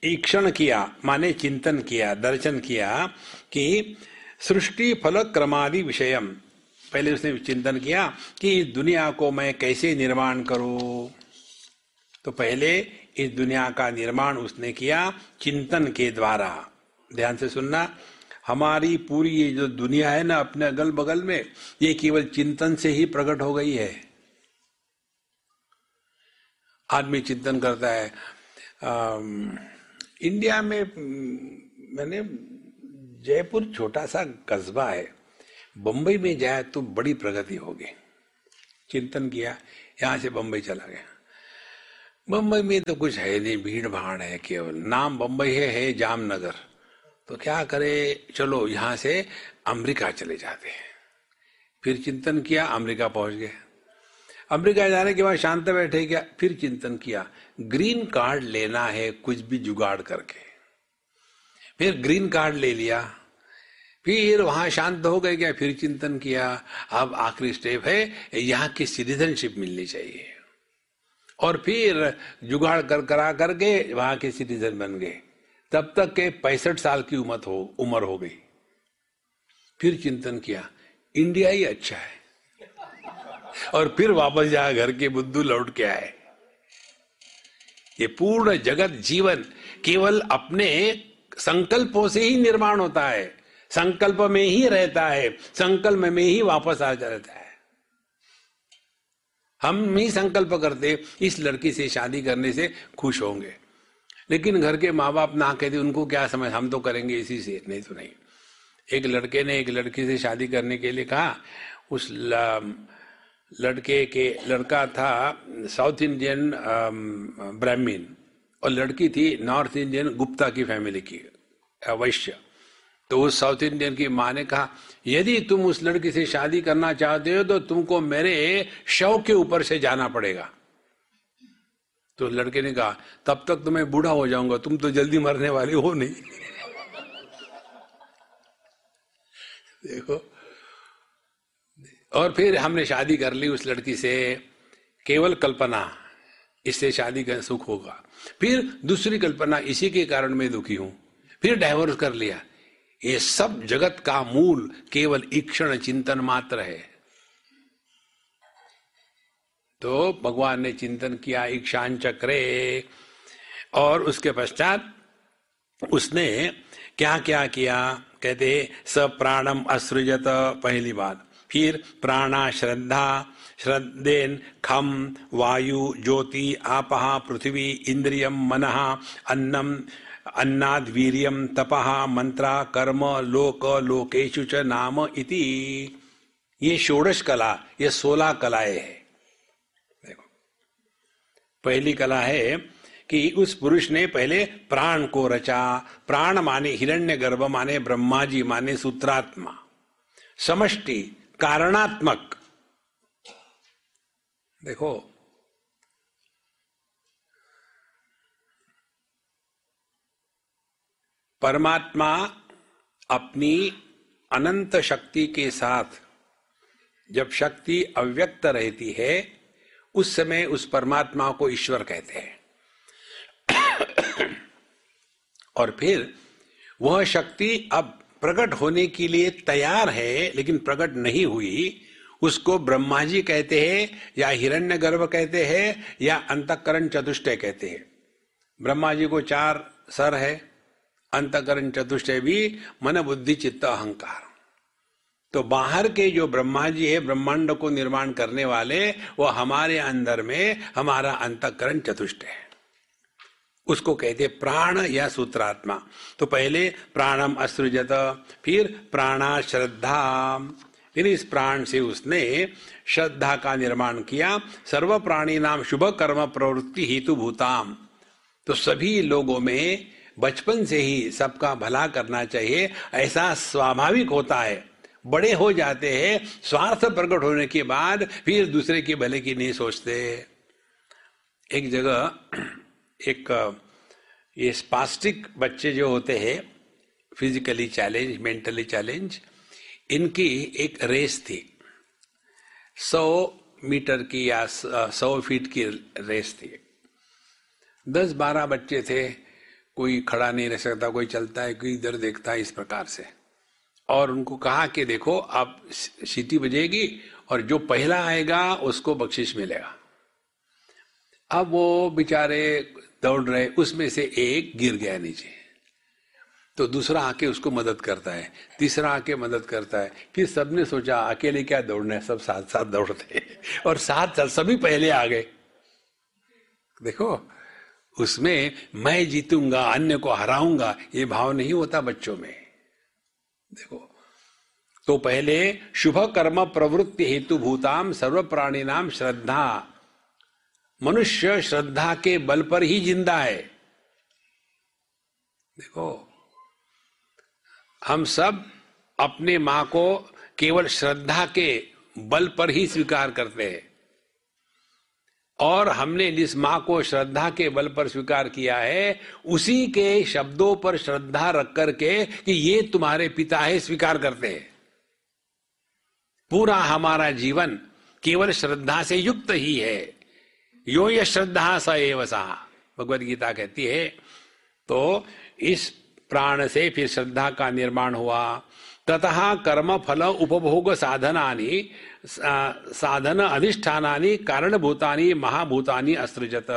ईक्षण किया माने चिंतन किया दर्शन किया कि सृष्टि फल क्रमादि विषयम। पहले उसने चिंतन किया कि इस दुनिया को मैं कैसे निर्माण करूँ। तो पहले इस दुनिया का निर्माण उसने किया चिंतन के द्वारा। ध्यान से सुनना हमारी पूरी ये जो दुनिया है ना अपने अगल बगल में ये केवल चिंतन से ही प्रकट हो गई है। आदमी चिंतन करता है आ, इंडिया में मैंने जयपुर छोटा सा कस्बा है। बंबई में जाए तो बड़ी प्रगति होगी चिंतन किया यहाँ से बंबई चला गया। बम्बई में तो कुछ है नहीं भीड़ भाड़ है केवल। नाम बम्बई है, है जामनगर। तो क्या करे चलो यहाँ से अमेरिका चले जाते हैं। फिर चिंतन किया अमेरिका पहुँच गए। अमेरिका जाने के बाद शांत बैठे, क्या फिर चिंतन किया? ग्रीन कार्ड लेना है कुछ भी जुगाड़ करके। फिर ग्रीन कार्ड ले लिया। फिर वहाँ शांत हो गए, क्या फिर चिंतन किया? अब आखिरी स्टेप है, यहाँ की सिटीजनशिप मिलनी चाहिए। और फिर जुगाड़ कर, करा करके वहाँ के सिटीजन बन गए। तब तक के पैंसठ साल की उम्र हो उम्र हो गई। फिर चिंतन किया इंडिया ही अच्छा है। और फिर वापस जा घर के बुद्धू लौट के आए। ये पूर्ण जगत जीवन केवल अपने संकल्पों से ही निर्माण होता है। संकल्प में ही रहता है, संकल्प में ही वापस आ जाता है। हम ही संकल्प करते, इस लड़की से शादी करने से खुश होंगे। लेकिन घर के माँ बाप ना कहते, उनको क्या समझ, हम तो करेंगे इसी से। नहीं तो नहीं। एक लड़के ने एक लड़की से शादी करने के लिए कहा, उस लड़के के, लड़का था साउथ इंडियन ब्राह्मीण और लड़की थी नॉर्थ इंडियन गुप्ता की फैमिली की वैश्य। तो उस साउथ इंडियन की माँ ने कहा, यदि तुम उस लड़की से शादी करना चाहते हो तो तुमको मेरे शव के ऊपर से जाना पड़ेगा। तो लड़के ने कहा, तब तक तो मैं बूढ़ा हो जाऊँगा, तुम तो जल्दी मरने वाले हो नहीं। देखो और फिर हमने शादी कर ली उस लड़की से, केवल कल्पना, इससे शादी का सुख होगा। फिर दूसरी कल्पना, इसी के कारण मैं दुखी हूँ। फिर डाइवोर्स कर लिया। ये सब जगत का मूल, केवल ईक्षण चिंतन मात्र है। तो भगवान ने चिंतन किया ईक्षान चक्रे, और उसके पश्चात उसने क्या क्या? किया कहते स प्राणम असृजत, पहली बात। फिर प्राणा श्रद्धा श्रद्धेन खम वायु, ज्योति आपहा पृथ्वी इंद्रियम मन अन्नम अन्नाद वीरियम तपह मंत्रा, कर्म, लोक लोकेशु च नाम इति। ये षोडश कला, ये सोलह कलाएँ है। देखो, पहली कला है कि उस पुरुष ने पहले प्राण को रचा। प्राण माने हिरण्य गर्भ, माने ब्रह्मा जी, माने सूत्रात्मा। समष्टि कारणात्मक। देखो, परमात्मा अपनी अनंत शक्ति के साथ जब शक्ति अव्यक्त रहती है, उस समय उस परमात्मा को ईश्वर कहते हैं। और फिर वह शक्ति अब प्रकट होने के लिए तैयार है, लेकिन प्रकट नहीं हुई, उसको ब्रह्मा जी कहते हैं, या हिरण्य गर्भ कहते हैं, या अंतकरण चतुष्टय कहते हैं। ब्रह्मा जी को चार सर है, अंतकरण चतुष्टय भी मन, बुद्धि, चित्त, अहंकार। तो बाहर के जो ब्रह्मा जी है, ब्रह्मांड को निर्माण करने वाले, वो हमारे अंदर में हमारा अंतकरण चतुष्ट है। उसको कहते प्राण या सूत्रात्मा। तो पहले प्राणम असृजत, फिर प्राणा श्रद्धा। फिर इस प्राण से उसने श्रद्धा का निर्माण किया। सर्व प्राणी नाम शुभ कर्म प्रवृत्ति हेतु भूताम। तो सभी लोगों में बचपन से ही सबका भला करना चाहिए। ऐसा स्वाभाविक होता है। बड़े हो जाते हैं, स्वार्थ प्रकट होने के बाद फिर दूसरे के भले की नहीं सोचते। एक जगह एक ये स्पास्टिक बच्चे जो होते हैं फिजिकली चैलेंज मेंटली चैलेंज इनकी एक रेस थी। सौ मीटर की या सौ फीट की रेस थी। दस बारह बच्चे थे, कोई खड़ा नहीं रह सकता, कोई चलता है, कोई इधर देखता है इस प्रकार से। और उनको कहा कि देखो, आप सीटी बजेगी और जो पहला आएगा, उसको बख्शिश मिलेगा। अब वो बेचारे दौड़ रहे उसमें से एक गिर गया नीचे। तो दूसरा आके उसको मदद करता है, तीसरा आके मदद करता है। फिर सबने सोचा, अकेले क्या दौड़ना है? सब साथ साथ दौड़ते और साथ साथ सभी पहले आ गए। देखो, उसमें मैं जीतूँगा, अन्य को हराऊँगा, ये भाव नहीं होता बच्चों में। देखो तो पहले शुभ कर्म प्रवृत्ति हेतु भूताम सर्व प्राणी नाम श्रद्धा। मनुष्य श्रद्धा के बल पर ही ज़िंदा है। देखो, हम सब अपने माँ को केवल श्रद्धा के बल पर ही स्वीकार करते हैं। और हमने जिस माँ को श्रद्धा के बल पर स्वीकार किया है, उसी के शब्दों पर श्रद्धा रख करके कि ये तुम्हारे पिता है स्वीकार करते हैं। पूरा हमारा जीवन केवल श्रद्धा से युक्त ही है। यो ये श्रद्धा स एव सा। भगवत गीता कहती है तो इस प्राण से फिर श्रद्धा का निर्माण हुआ। तथा कर्म फल उपभोग साधना साधन अधिष्ठानी कारणभूतानी, महाभूतानी अस्त्रजत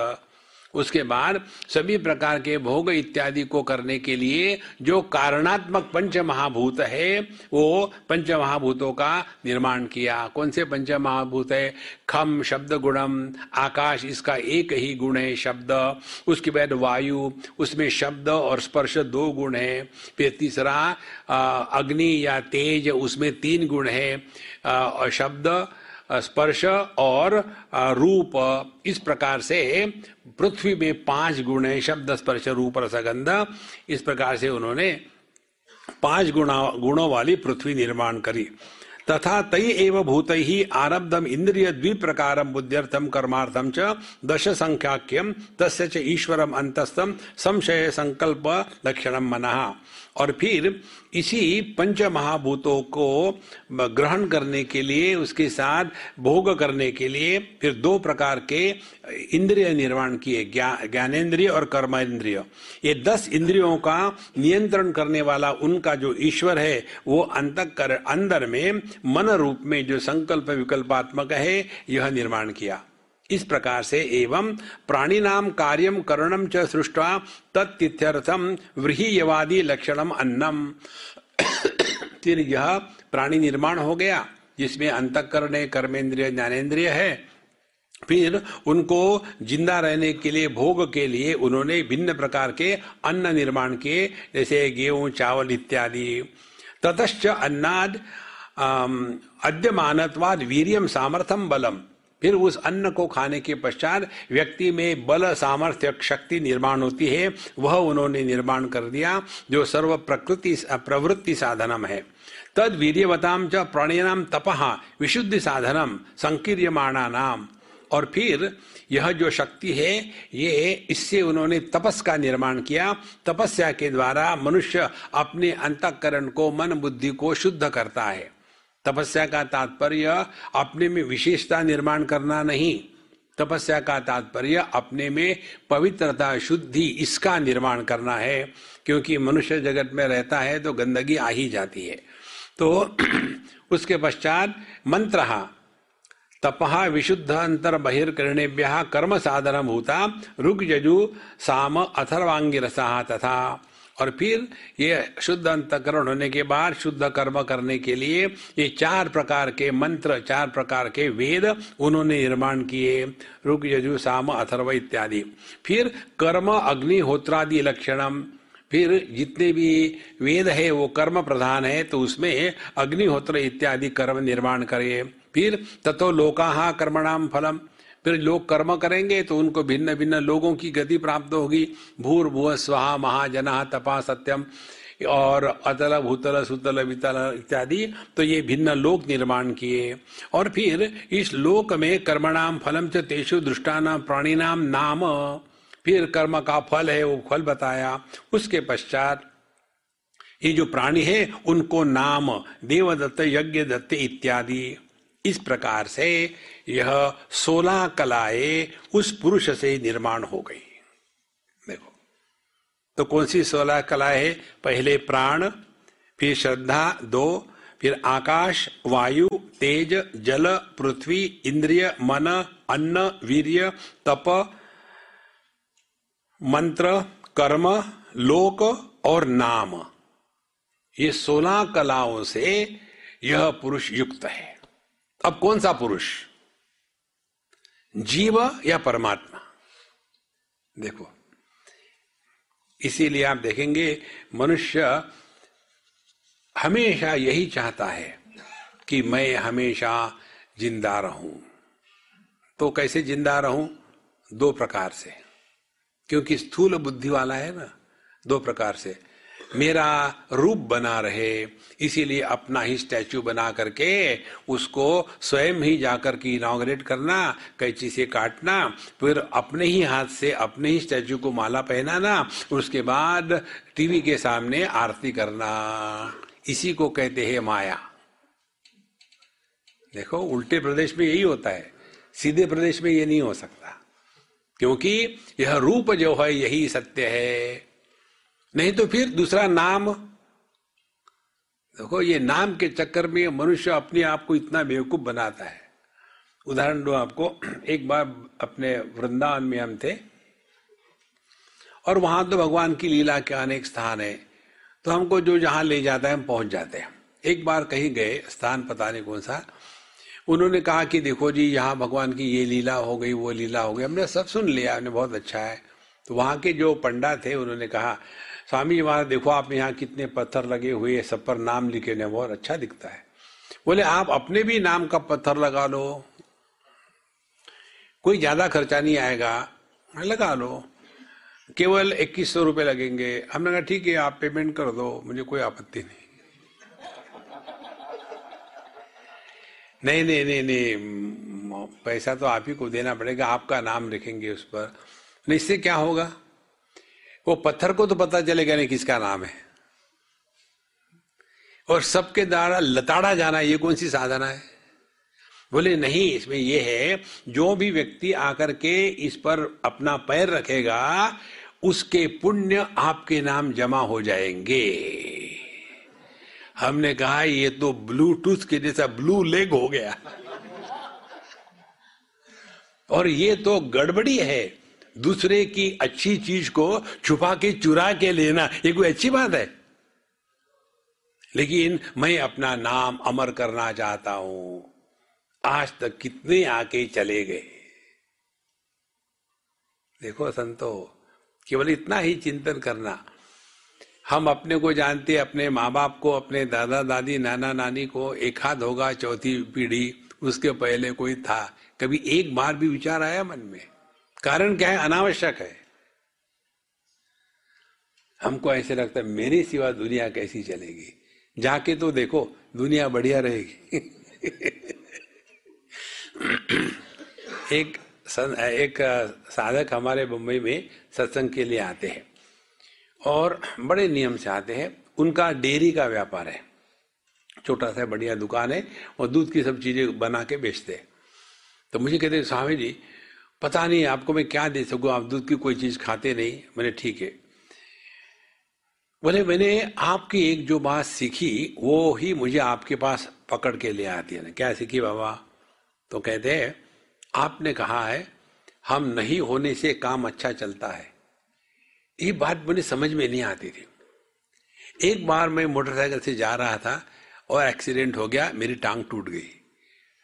उसके बाद सभी प्रकार के भोग इत्यादि को करने के लिए जो कारणात्मक पंच महाभूत है, वो पंच महाभूतों का निर्माण किया। कौन से पंच महाभूत है? खम, शब्द गुणम, आकाश इसका एक ही गुण है, शब्द। उसके बाद वायु, उसमें शब्द और स्पर्श दो गुण है। फिर तीसरा अग्नि या तेज, उसमें तीन गुण है। और शब्द स्पर्श और रूप, इस प्रकार से पृथ्वी में पाँच गुण है शब्द स्पर्श, रूप, रसगंध, इस प्रकार से उन्होंने पाँच गुणा, गुणों वाली पृथ्वी निर्माण करी। तथा तय एव भूत ही आरब्धम इंद्रिय द्विप्रकारम बुद्ध्यर्थम कर्मार्थम च दश संख्याख्यम तस्य च ईश्वरम अंतस्तम संशय संकल्प लक्षणम मना। और फिर इसी पंच महाभूतों को ग्रहण करने के लिए, उसके साथ भोग करने के लिए फिर दो प्रकार के इंद्रिय निर्माण किए ज्ञानेन्द्रिय और कर्मेंद्रिय। ये दस इंद्रियों का नियंत्रण करने वाला उनका जो ईश्वर है, वो अंत कर अंदर में, मन रूप में जो संकल्प विकल्पात्मक है, यह निर्माण किया। इस प्रकार से एवं प्राणी नाम कार्यम करणम च सृष्टा तत्थ्यर्थम व्रीहयवादी लक्षणम अन्नम। फिर यह प्राणी निर्माण हो गया, जिसमें अंतकरण कर्मेंद्रिय ज्ञानेन्द्रिय है। फिर उनको ज़िंदा रहने के लिए, भोग के लिए उन्होंने भिन्न प्रकार के अन्न निर्माण किए, जैसे गेहूँ, चावल इत्यादि। ततश्च अन्नाद अद्यमानत्वाद वीरियम सामर्थ्यम बलम। फिर उस अन्न को खाने के पश्चात व्यक्ति में बल, सामर्थ्य, शक्ति निर्माण होती है। वह उन्होंने निर्माण कर दिया, जो सर्व प्रकृति, प्रवृत्ति साधनम है। तद वीर्यवताम च प्रणयनाम तपहा विशुद्धि साधनम संकीर्यमाणा नाम और फिर यह जो शक्ति है, ये इससे उन्होंने तपस का निर्माण किया। तपस्या के द्वारा मनुष्य अपने अंतकरण को, मन बुद्धि को शुद्ध करता है। तपस्या का तात्पर्य अपने में विशेषता निर्माण करना नहीं। तपस्या का तात्पर्य अपने में पवित्रता, शुद्धि इसका निर्माण करना है, क्योंकि मनुष्य जगत में रहता है तो गंदगी आ ही जाती है। तो उसके पश्चात मंत्र तपहा विशुद्ध अंतर बहिर्करणेभ्य कर्म साधन भूता रुग जजु साम अथर्वांगी रसा तथा और फिर ये शुद्ध अंतकरण होने के बाद शुद्ध कर्म करने के लिए ये चार प्रकार के मंत्र, चार प्रकार के वेद उन्होंने निर्माण किए रुक यजु, साम, अथर्व इत्यादि। फिर कर्म अग्निहोत्रादि लक्षणम। फिर जितने भी वेद है, वो कर्म प्रधान है तो उसमें अग्निहोत्र इत्यादि कर्म निर्माण करे। फिर तथो लोका कर्मणाम फलम। फिर लोग कर्म करेंगे तो उनको भिन्न भिन्न लोगों की गति प्राप्त होगी। भूर भुव स्वाहा महाजना तपा सत्यम। और अतल भूतल सुतल वितल इत्यादि तो ये भिन्न लोक निर्माण किए। और फिर इस लोक में कर्मणाम फलम च तेषु दृष्टानाम प्राणीनाम नाम। फिर कर्म का फल है, वो फल बताया। उसके पश्चात ये जो प्राणी है, उनको नाम देवदत्त यज्ञ दत्त इत्यादि। इस प्रकार से यह सोलह कलाएँ उस पुरुष से निर्माण हो गई। देखो तो कौन सी सोलह कलाएँ है? पहले प्राण, फिर श्रद्धा, दो, फिर आकाश, वायु, तेज, जल, पृथ्वी, इंद्रिय, मन, अन्न, वीर्य, तप, मंत्र, कर्म, लोक और नाम। ये सोलह कलाओं से यह पुरुष युक्त है। अब कौन सा पुरुष? जीव या परमात्मा? देखो, इसीलिए आप देखेंगे, मनुष्य हमेशा यही चाहता है कि मैं हमेशा ज़िंदा रहूँ। तो कैसे ज़िंदा रहूँ? दो प्रकार से। क्योंकि स्थूल बुद्धि वाला है ना, दो प्रकार से। मेरा रूप बना रहे, इसीलिए अपना ही स्टैचू बना करके उसको स्वयं ही जाकर के इनाग्रेट करना, कैची से काटना, फिर अपने ही हाथ से, अपने ही स्टैचू को माला पहनाना, उसके बाद टीवी के सामने आरती करना। इसी को कहते हैं माया। देखो, उल्टे प्रदेश में यही होता है, सीधे प्रदेश में ये नहीं हो सकता, क्योंकि यह रूप जो है, यही सत्य है। नहीं तो फिर दूसरा नाम। देखो, ये नाम के चक्कर में मनुष्य अपने आप को इतना बेवकूफ़ बनाता है। उदाहरण दो आपको, एक बार अपने वृंदावन में हम थे, और वहाँ तो भगवान की लीला के अनेक स्थान है। तो हमको जो जहाँ ले जाता है, हम पहुँच जाते हैं। एक बार कहीं गए, स्थान पता नहीं कौन सा, उन्होंने कहा कि देखो जी, यहाँ भगवान की ये लीला हो गई, वो लीला हो गई। हमने सब सुन लिया, हमने बहुत अच्छा है। तो वहाँ के जो पंडा थे, उन्होंने कहा स्वामी जी महाराज, देखो आप यहाँ कितने पत्थर लगे हुए सब पर नाम लिखे ने बहुत अच्छा दिखता है। बोले, आप अपने भी नाम का पत्थर लगा लो, कोई ज़्यादा खर्चा नहीं आएगा, लगा लो। केवल इक्कीस सौ रुपये लगेंगे। हमने कहा, ठीक है, आप पेमेंट कर दो, मुझे कोई आपत्ति नहीं। नहीं नहीं नहीं नहीं, पैसा तो आप ही को देना पड़ेगा, आपका नाम लिखेंगे उस पर। नहीं, इससे क्या होगा? वो पत्थर को तो पता चलेगा नहीं किसका नाम है। और सबके द्वारा लताड़ा जाना ये कौन सी साधना है? बोले, नहीं, इसमें ये है, जो भी व्यक्ति आकर के इस पर अपना पैर रखेगा, उसके पुण्य आपके नाम जमा हो जाएँगे। हमने कहा, ये तो ब्लूटूथ के जैसा ब्लू लेग हो गया। और ये तो गड़बड़ी है। दूसरे की अच्छी चीज़ को छुपा के, चुरा के लेना, ये कोई अच्छी बात है? लेकिन मैं अपना नाम अमर करना चाहता हूँ। आज तक कितने आके चले गए। देखो संतो, केवल इतना ही चिंतन करना। हम अपने को जानते, अपने माँ बाप को, अपने दादा, दादी, नाना, नानी को एक हाथ होगा, चौथी पीढ़ी, उसके पहले कोई था। कभी एक बार भी विचार आया मन में? कारण क्या है? अनावश्यक है। हमको ऐसे लगता है मेरे सिवा दुनिया कैसी चलेगी? जाके तो देखो दुनिया बढ़िया रहेगी। एक सन, एक साधक हमारे मुंबई में सत्संग के लिए आते हैं और बड़े नियम से आते हैं। उनका डेयरी का व्यापार है। छोटा सा बढ़िया दुकान है और दूध की सब चीज़ें बना के बेचते हैं। तो मुझे कहते स्वामी जी पता नहीं आपको मैं क्या दे सकूँ, आप दूध की कोई चीज़ खाते नहीं, मैंने ठीक है। बोले, मैंने आपकी एक जो बात सीखी, वो ही मुझे आपके पास पकड़ के ले आती है ना। क्या सीखी बाबा? तो कहते हैं, आपने कहा है, हम नहीं होने से काम अच्छा चलता है। ये बात मुझे समझ में नहीं आती थी। एक बार मैं मोटरसाइकिल से जा रहा था और एक्सीडेंट हो गया, मेरी टांग टूट गई।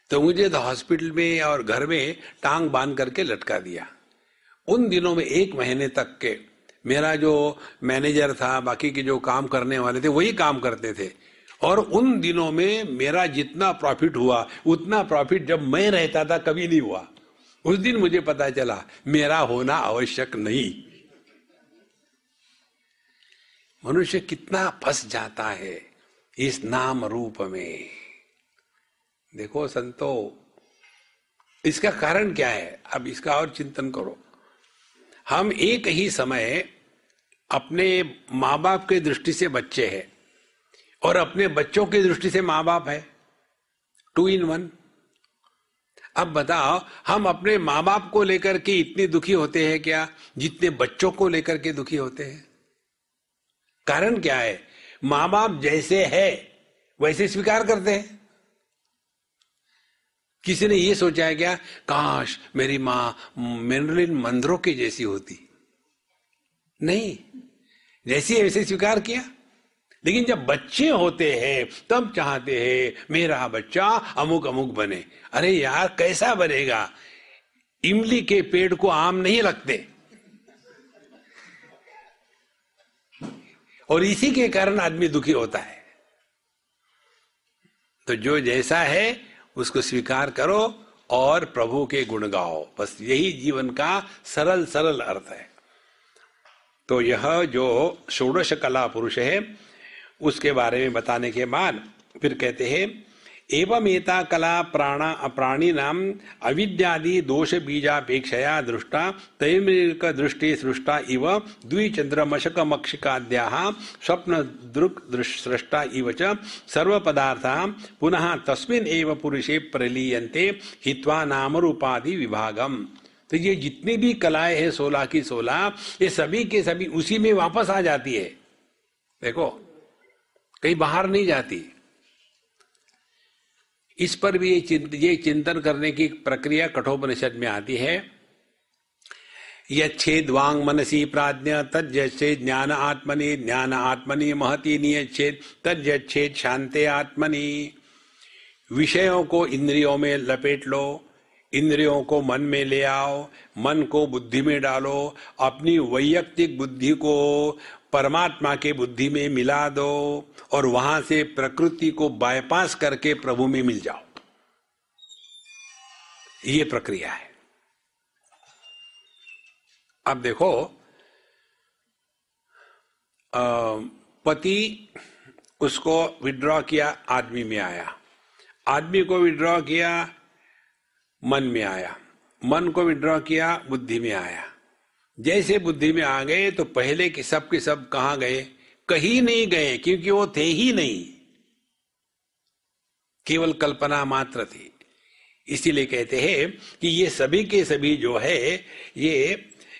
तो मुझे तो हॉस्पिटल में और घर में टांग बाँध करके लटका दिया। उन दिनों में एक महीने तक के मेरा जो मैनेजर था, बाकी के जो काम करने वाले थे, वही काम करते थे। और उन दिनों में मेरा जितना प्रॉफिट हुआ, उतना प्रॉफिट जब मैं रहता था, कभी नहीं हुआ। उस दिन मुझे पता चला, मेरा होना आवश्यक नहीं। मनुष्य कितना फंस जाता है इस नाम रूप में। देखो संतो, इसका कारण क्या है? अब इसका और चिंतन करो। हम एक ही समय अपने माँ बाप के दृष्टि से बच्चे हैं और अपने बच्चों की दृष्टि से माँ बाप है। Two in one. अब बताओ, हम अपने माँ बाप को लेकर के इतने दुखी होते हैं क्या? जितने बच्चों को लेकर के दुखी होते हैं। कारण क्या है? माँ बाप जैसे है, वैसे स्वीकार करते हैं। किसी ने ये सोचा है क्या? काश मेरी माँ मेनलिन मंदरों की जैसी होती। नहीं, जैसी वैसे स्वीकार किया। लेकिन जब बच्चे होते हैं, तब चाहते हैं, मेरा बच्चा अमुक अमुक बने। अरे यार, कैसा बनेगा? इमली के पेड़ को आम नहीं लगते। और इसी के कारण आदमी दुखी होता है। तो जो जैसा है उसको स्वीकार करो और प्रभु के गुण गाओ। बस यही जीवन का सरल सरल अर्थ है। तो यह जो षोडश कला पुरुष है, उसके बारे में बताने के बाद फिर कहते हैं एवं एता कला प्राणा नाम अविद्यादि दोष बीजापेक्षया दृष्टा तैमिक दृष्टि सृष्टा इव द्विचंद्रमशक मक्षिकाद्या स्वप्न दृक् सृष्टा इव च सर्व पदार्थ पुनः तस्मिन एव पुरुषे प्रलीयन्ते, हित्वा नाम रूपादि विभागम। तो ये जितनी भी कलाएँ हैं सोलह की सोलह ये सभी के सभी उसी में वापस आ जाती है। देखो, कहीं बाहर नहीं जाती। इस पर भी ये चिंत, ये चिंतन करने की प्रक्रिया कठोपनिषद में आती है। यच्छेद वांग मनसी प्राज्ञ तज्ञेद ज्ञान आत्मनि ज्ञान आत्मनि महती नियच्छेद तज्ञेद शांति आत्मनि। विषयों को इंद्रियों में लपेट लो इंद्रियों को मन में ले आओ मन को बुद्धि में डालो अपनी वैयक्तिक बुद्धि को परमात्मा के बुद्धि में मिला दो और वहाँ से प्रकृति को बायपास करके प्रभु में मिल जाओ। ये प्रक्रिया है। अब देखो पति उसको विड्रॉ किया, आदमी में आया। आदमी को विड्रॉ किया, मन में आया। मन को विड्रॉ किया, बुद्धि में आया। जैसे बुद्धि में आ गए तो पहले के सब के सब कहा गए? कहीं नहीं गए, क्योंकि वो थे ही नहीं। केवल कल्पना मात्र थी। इसीलिए कहते हैं कि ये सभी के सभी जो है, ये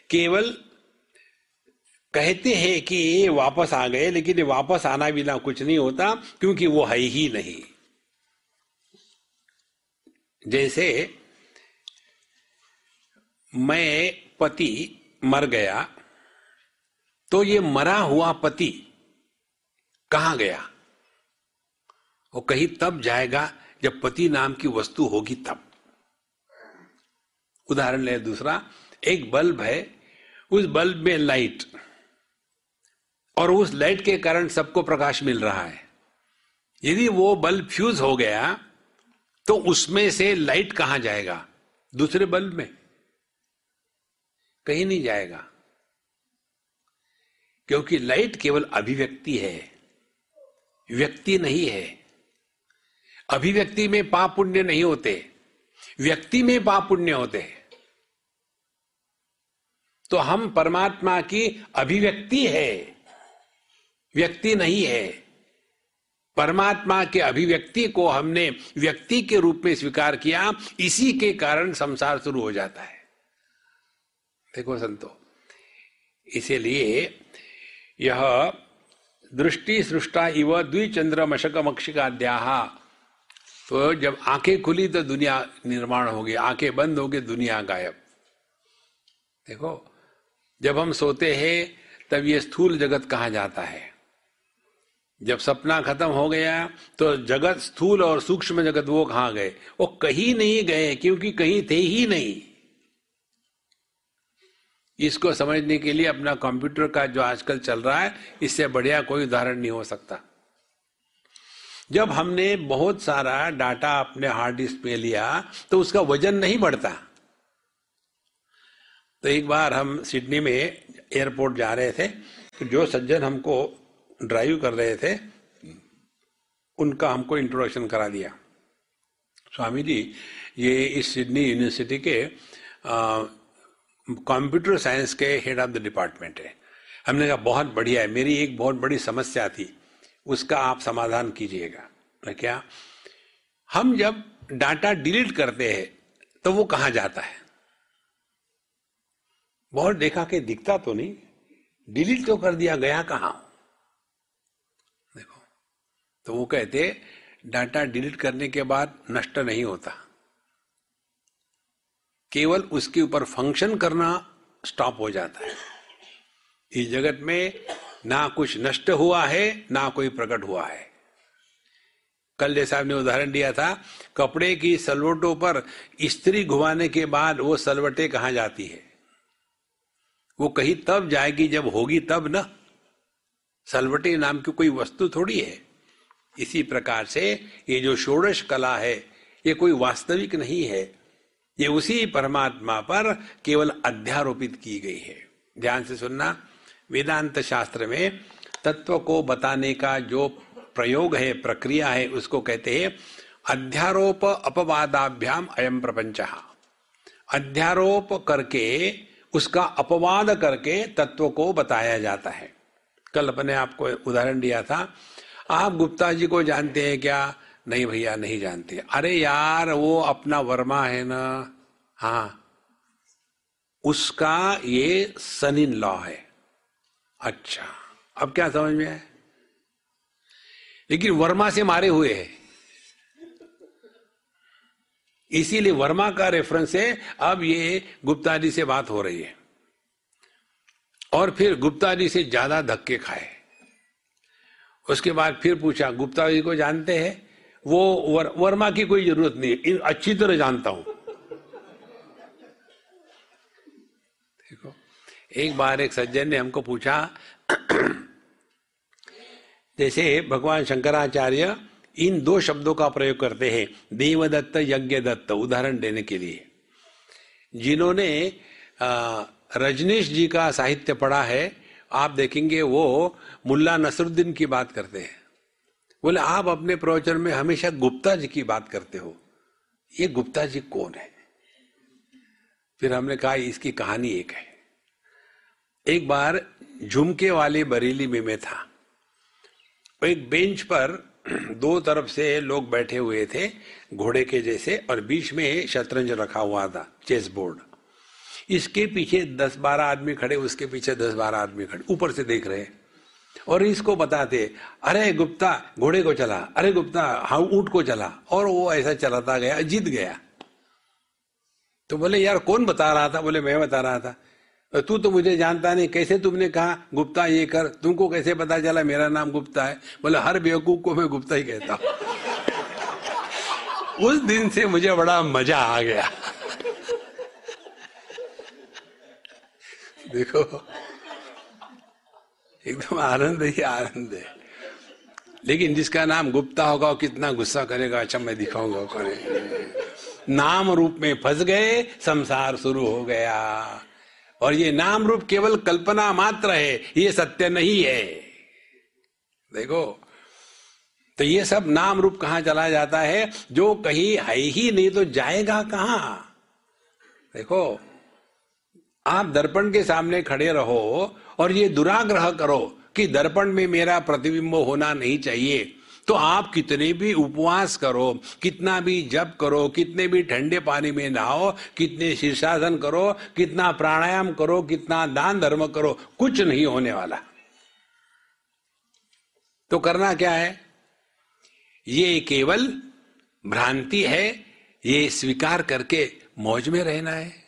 केवल कहते हैं कि ये वापस आ गए, लेकिन ये वापस आना बिना कुछ नहीं होता, क्योंकि वो है ही नहीं। जैसे मैं पति मर गया तो ये मरा हुआ पति कहा गया? वो कहीं तब जाएगा जब पति नाम की वस्तु होगी तब। उदाहरण ले, दूसरा, एक बल्ब है, उस बल्ब में लाइट, और उस लाइट के कारण सबको प्रकाश मिल रहा है। यदि वो बल्ब फ्यूज हो गया तो उसमें से लाइट कहाँ जाएगा? दूसरे बल्ब में। कहीं नहीं जाएगा। क्योंकि लाइट केवल अभिव्यक्ति है, व्यक्ति नहीं है। अभिव्यक्ति में पाप पुण्य नहीं होते, व्यक्ति में पाप पुण्य होते तो हम परमात्मा की अभिव्यक्ति है, व्यक्ति नहीं है। परमात्मा के अभिव्यक्ति को हमने व्यक्ति के रूप में स्वीकार किया, इसी के कारण संसार शुरू हो जाता है। देखो संतो। इसीलिए यह दृष्टि सृष्टा इव द्विचंद्र मशक मक्षिकाद्या तो जब आँखें खुली तो दुनिया निर्माण होगी, आँखें बंद होगी, दुनिया गायब। देखो, जब हम सोते हैं, तब ये स्थूल जगत कहा जाता है? जब सपना खत्म हो गया तो जगत स्थूल और सूक्ष्म जगत वो कहा गए? वो कहीं नहीं गए, क्योंकि कहीं थे ही नहीं। इसको समझने के लिए अपना कंप्यूटर का जो आजकल चल रहा है, इससे बढ़िया कोई उदाहरण नहीं हो सकता। जब हमने बहुत सारा डाटा अपने हार्ड डिस्क पे लिया तो उसका वज़न नहीं बढ़ता। तो एक बार हम सिडनी में एयरपोर्ट जा रहे थे तो जो सज्जन हमको ड्राइव कर रहे थे, उनका हमको इंट्रोडक्शन करा दिया। स्वामी जी, ये इस सिडनी यूनिवर्सिटी के कंप्यूटर साइंस के हेड ऑफ़ द डिपार्टमेंट है। हमने कहा, बहुत बढ़िया है। मेरी एक बहुत बड़ी समस्या थी। उसका आप समाधान कीजिएगा। क्या, हम जब डाटा डिलीट करते हैं तो वो कहा जाता है? बहुत देखा कि दिखता तो नहीं। डिलीट तो कर दिया, गया कहा? देखो तो वो कहते डाटा डिलीट करने के बाद नष्ट नहीं होता। केवल उसके ऊपर फ़ंक्शन करना स्टॉप हो जाता है। इस जगत में ना कुछ नष्ट हुआ है, ना कोई प्रकट हुआ है। कल जैसा आपने उदाहरण दिया था, कपड़े की सलवटों पर स्त्री घुमाने के बाद वो सलवटे कहा जाती है? वो कहीं तब जाएगी जब होगी तब ना। सलवटे नाम की कोई वस्तु थोड़ी है। इसी प्रकार से ये जो षोड़श कला है, ये कोई वास्तविक नहीं है। ये उसी परमात्मा पर केवल अध्यारोपित की गई है। ध्यान से सुनना, वेदांत शास्त्र में तत्व को बताने का जो प्रयोग है, प्रक्रिया है, उसको कहते हैं अध्यारोप अपवादाभ्याम अयम प्रपंच। अध्यारोप करके, उसका अपवाद करके तत्व को बताया जाता है। कल अपने आपको उदाहरण दिया था। आप गुप्ता जी को जानते हैं क्या? नहीं भैया, नहीं जानते। अरे यार, वो अपना वर्मा है ना। हाँ। उसका ये सन इन लॉ है। अच्छा। अब क्या समझ में आए लेकिन वर्मा से मारे हुए है। इसीलिए वर्मा का रेफरेंस है, अब ये गुप्ता जी से बात हो रही है। और फिर गुप्ता जी से ज़्यादा धक्के खाए। उसके बाद फिर पूछा, गुप्ता जी को जानते हैं? वो वर, वर्मा की कोई ज़रूरत नहीं है। अच्छी तरह जानता हूँ। देखो एक बार एक सज्जन ने हमको पूछा जैसे भगवान शंकराचार्य इन दो शब्दों का प्रयोग करते हैं देवदत्त यज्ञ दत्त उदाहरण देने के लिए। जिन्होंने रजनीश जी का साहित्य पढ़ा है आप देखेंगे वो मुल्ला नसरुद्दीन की बात करते हैं। बोले, आप अपने प्रवचन में हमेशा गुप्ता जी की बात करते हो। ये गुप्ता जी कौन है? फिर हमने कहा, इसकी कहानी एक है। एक बार झुमके वाले बरेली में मैं था। एक बेंच पर दो तरफ़ से लोग बैठे हुए थे, घोड़े के जैसे, और बीच में शतरंज रखा हुआ था, चेस बोर्ड। इसके पीछे दस बारह आदमी खड़े, उसके पीछे दस बारह आदमी खड़े, ऊपर से देख रहे और इसको बताते, अरे गुप्ता, घोड़े को चला। अरे गुप्ता हाँ ऊँट को चला। और वो ऐसा चलाता गया, जीत गया। तो बोले, यार, कौन बता रहा था? बोले, मैं बता रहा था। तू तो मुझे जानता नहीं। कैसे तुमने कहा, गुप्ता, ये कर? तुमको कैसे पता चला, मेरा नाम गुप्ता है? बोले, हर बेवकूफ़ को मैं गुप्ता ही कहता हूँ। उस दिन से मुझे बड़ा मज़ा आ गया। देखो एकदम आनंद ही आनंद है। लेकिन जिसका नाम गुप्ता होगा, वो कितना गुस्सा करेगा? अच्छा मैं दिखाऊँगा करे नाम रूप में फंस गए, संसार शुरू हो गया। और ये नाम रूप केवल कल्पना मात्र है, ये सत्य नहीं है। देखो तो ये सब नाम रूप कहाँ चला जाता है? जो कहीं है ही नहीं तो जाएगा कहा? देखो, आप दर्पण के सामने खड़े रहो और ये दुराग्रह करो कि दर्पण में मेरा प्रतिबिंब होना नहीं चाहिए। तो आप कितने भी उपवास करो, कितना भी जप करो, कितने भी ठंडे पानी में नहाओ, कितने शीर्षासन करो, कितना प्राणायाम करो, कितना दान धर्म करो, कुछ नहीं होने वाला। तो करना क्या है? ये केवल भ्रांति है, ये स्वीकार करके मौज में रहना है।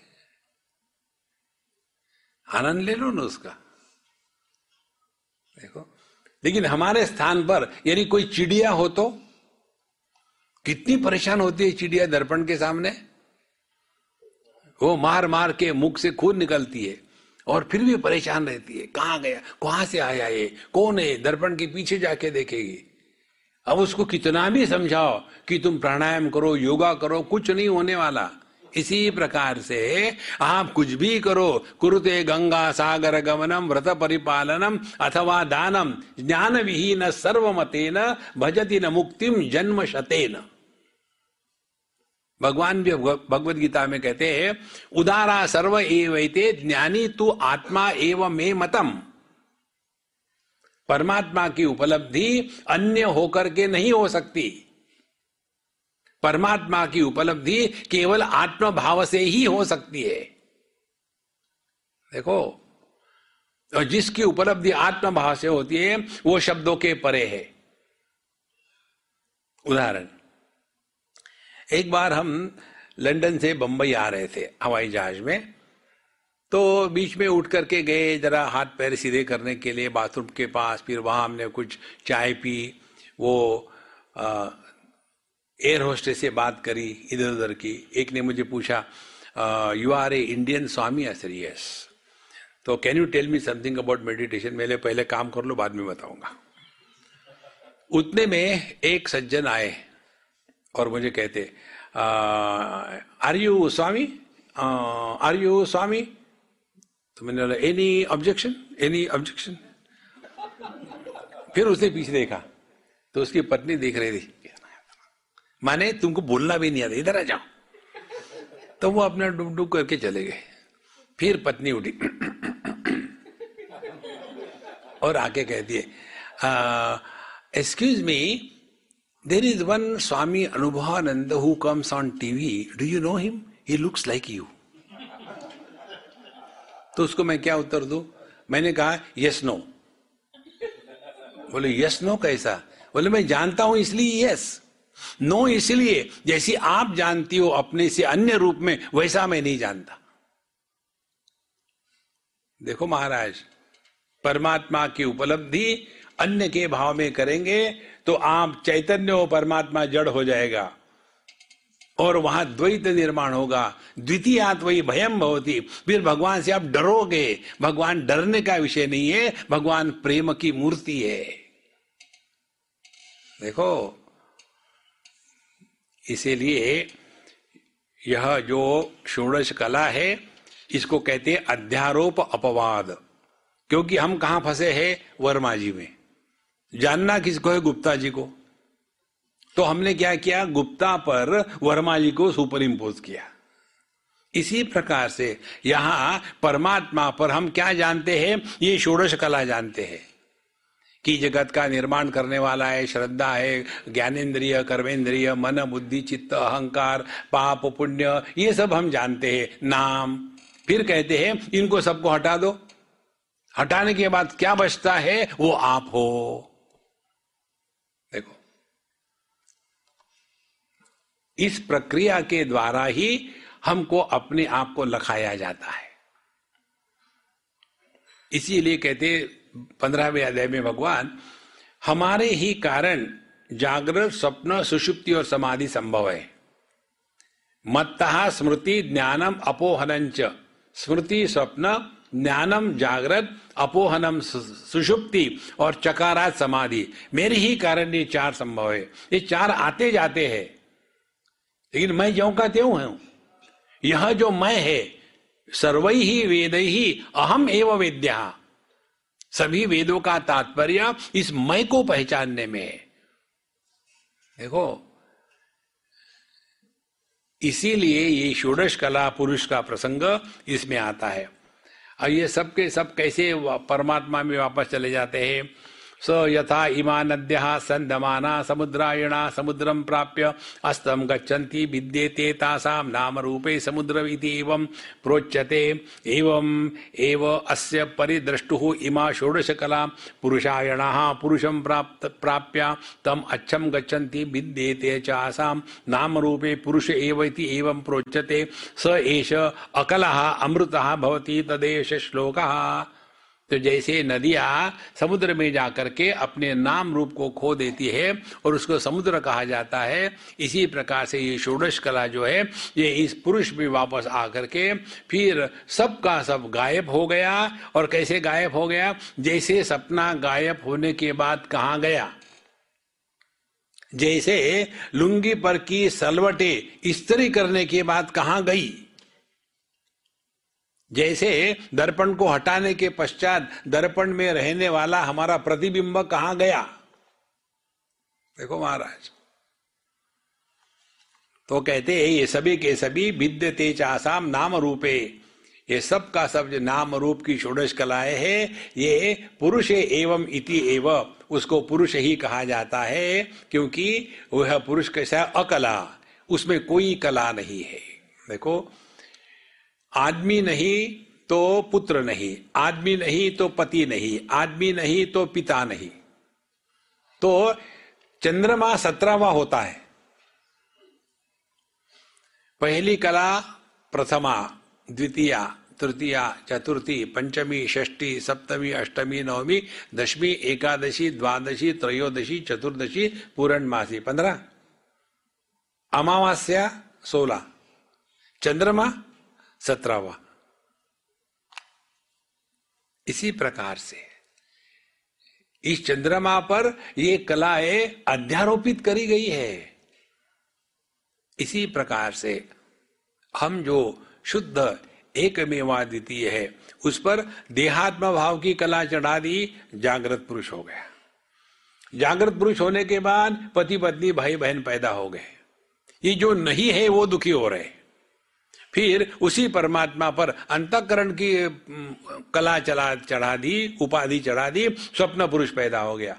आनंद ले लो ना उसका। देखो। लेकिन हमारे स्थान पर यदि कोई चिड़िया हो तो कितनी परेशान होती है चिड़िया दर्पण के सामने? वो मार मार के मुख से खून निकलती है और फिर भी परेशान रहती है। कहाँ गया? कहाँ से आया ये? कौन है दर्पण के पीछे जाके देखेगी। अब उसको कितना भी समझाओ कि तुम प्राणायाम करो, योगा करो, कुछ नहीं होने वाला। इसी प्रकार से आप कुछ भी करो, कुरुते गंगा सागर गमनम, व्रत परिपालनम, अथवा दानम ज्ञान विहीन सर्वमतेन, भजति न मुक्तिम जन्म शतेन। भगवान भी भगवत गीता में कहते हैं, उदारा सर्व एवते ज्ञानी तू आत्मा एवं मे मतम। परमात्मा की उपलब्धि अन्य होकर के नहीं हो सकती। परमात्मा की उपलब्धि केवल आत्म भाव से ही हो सकती है। देखो, और जिसकी उपलब्धि आत्म भाव से होती है, वो शब्दों के परे है। उदाहरण, एक बार हम लंदन से बंबई आ रहे थे, हवाई जहाज़ में। तो बीच में उठ करके गए, जरा हाथ पैर सीधे करने के लिए, बाथरूम के पास, फिर वहाँ हमने कुछ चाय पी, वो एयर होस्टेस से बात करी इधर उधर की। एक ने मुझे पूछा you are a Indian swami? Sir yes तो can you tell me something about meditation मेरे पहले काम कर लो, बाद में बताऊँगा. उतने में एक सज्जन आए और मुझे कहते are you swami? Are you swami? तो मैंने बोला एनी ऑब्जेक्शन एनी ऑब्जेक्शन फिर उसने पीछे देखा तो उसकी पत्नी देख रही थी। माने तुमको बोलना भी नहीं आता। इधर आ जाओ। तो वो अपना डुब डुब करके चले गए। फिर पत्नी उठी। और आके कह दिए excuse me there is one Swami Anubhavananda who comes on TV do you know him he looks like you तो उसको मैं क्या उत्तर दू? मैंने कहा यस नो बोले यस नो कैसा? बोले, मैं जानता हूँ, इसलिए यस नो इसलिए जैसी आप जानती हो अपने से अन्य रूप में, वैसा मैं नहीं जानता। देखो महाराज, परमात्मा की उपलब्धि अन्य के भाव में करेंगे तो आप चैतन्य हो, परमात्मा जड़ हो जाएगा। और वहाँ द्वैत निर्माण होगा। द्वितीय वही भयम भवती। फिर भगवान से आप डरोगे। भगवान डरने का विषय नहीं है। भगवान प्रेम की मूर्ति है। देखो इसीलिए यह जो षोड़श कला है, इसको कहते हैं अध्यारोप अपवाद। क्योंकि हम कहा फंसे हैं? वर्मा जी में। जानना किसको है? गुप्ता जी को। तो हमने क्या किया? गुप्ता पर वर्मा जी को सुपर इम्पोज किया। इसी प्रकार से यहाँ परमात्मा पर हम क्या जानते हैं? ये षोड़श कला जानते हैं। कि जगत का निर्माण करने वाला है, श्रद्धा है, ज्ञानेन्द्रिय कर्मेंद्रिय मन, बुद्धि, चित्त, अहंकार, पाप, पुण्य, ये सब हम जानते हैं। नाम। फिर कहते हैं, इनको सबको हटा दो। हटाने के बाद क्या बचता है? वो आप हो। देखो। इस प्रक्रिया के द्वारा ही हमको अपने आप को लखाया जाता है। इसीलिए कहते पंद्रहवें अध्याय में भगवान, हमारे ही कारण जागृत स्वप्न, सुषुप्ति और समाधि संभव है। मत्ता स्मृति ज्ञानम अपोहनंच। स्मृति स्वप्न, ज्ञानम जागृत, अपोहनम सुषुप्ति और चकारात समाधि। मेरे ही कारण ये चार संभव है। ये चार आते जाते हैं। लेकिन मैं ज्यो का त्यों हूँ? यह जो मैं है, सर्व ही वेद ही अहम एवं वेद्या। सभी वेदों का तात्पर्य इस मय को पहचानने में। है देखो, इसीलिए ये षोडश कला पुरुष का प्रसंग इसमें आता है। और ये सब के सब कैसे परमात्मा में वापस चले जाते हैं? स यथा इमा नद्य संदमाना समुद्रायणा समुद्रम प्राप्य अस्तम गच्छन्ति विद्येते तासां नाम रूपे समुद्र एवं प्रोच्यते। एवं एव अस्य परिदृष्टु इमा षोडश कला पुरुषायणा पुरुषं प्राप्त, प्राप्य तम अच्छम गच्छन्ति विद्येते च आसां नाम रूपे पुरुष एव इति एवं प्रोच्यते। स एष अकलः अमृतः भवति तदेश श्लोकः। तो जैसे नदियाँ समुद्र में जाकर के अपने नाम रूप को खो देती है और उसको समुद्र कहा जाता है, इसी प्रकार से ये षोडश कला जो है, ये इस पुरुष में वापस आकर के फिर सब का सब गायब हो गया। और कैसे गायब हो गया? जैसे सपना गायब होने के बाद कहा गया? जैसे लुंगी पर की सलवटे स्त्री करने के बाद कहा गई? जैसे दर्पण को हटाने के पश्चात दर्पण में रहने वाला हमारा प्रतिबिंब कहा गया? देखो महाराज। तो कहते हैं, ये सभी के सभी विद्य तेज आसाम नाम रूपे। ये सब का सब जो नाम रूप की षोडश कलाएँ है। ये पुरुष एवं इति एव। उसको पुरुष ही कहा जाता है, क्योंकि वह पुरुष कैसा अकला। उसमें कोई कला नहीं है। देखो आदमी नहीं तो पुत्र नहीं, आदमी नहीं तो पति नहीं, आदमी नहीं तो पिता नहीं। तो चंद्रमा सत्रहवा होता है। पहली कला प्रथमा, द्वितीया, तृतीया, चतुर्थी, पंचमी, षष्ठी, सप्तमी, अष्टमी, नवमी, दशमी, एकादशी, द्वादशी, त्रयोदशी, चतुर्दशी, पूरणमासी, पंद्रह। अमावास्या सोलह। चंद्रमा सत्रहवा। इसी प्रकार से इस चंद्रमा पर ये कलाएँ अध्यारोपित करी गई है। इसी प्रकार से हम जो शुद्ध एक द्वितीय है, उस पर देहात्म भाव की कला चढ़ा दी, जागृत पुरुष हो गया। जागृत पुरुष होने के बाद पति पत्नी भाई बहन पैदा हो गए। ये जो नहीं है, वो दुखी हो रहे फिर उसी परमात्मा पर अंतकरण की कला चला, चढ़ा दी, उपाधि चढ़ा दी, स्वप्न पुरुष पैदा हो गया।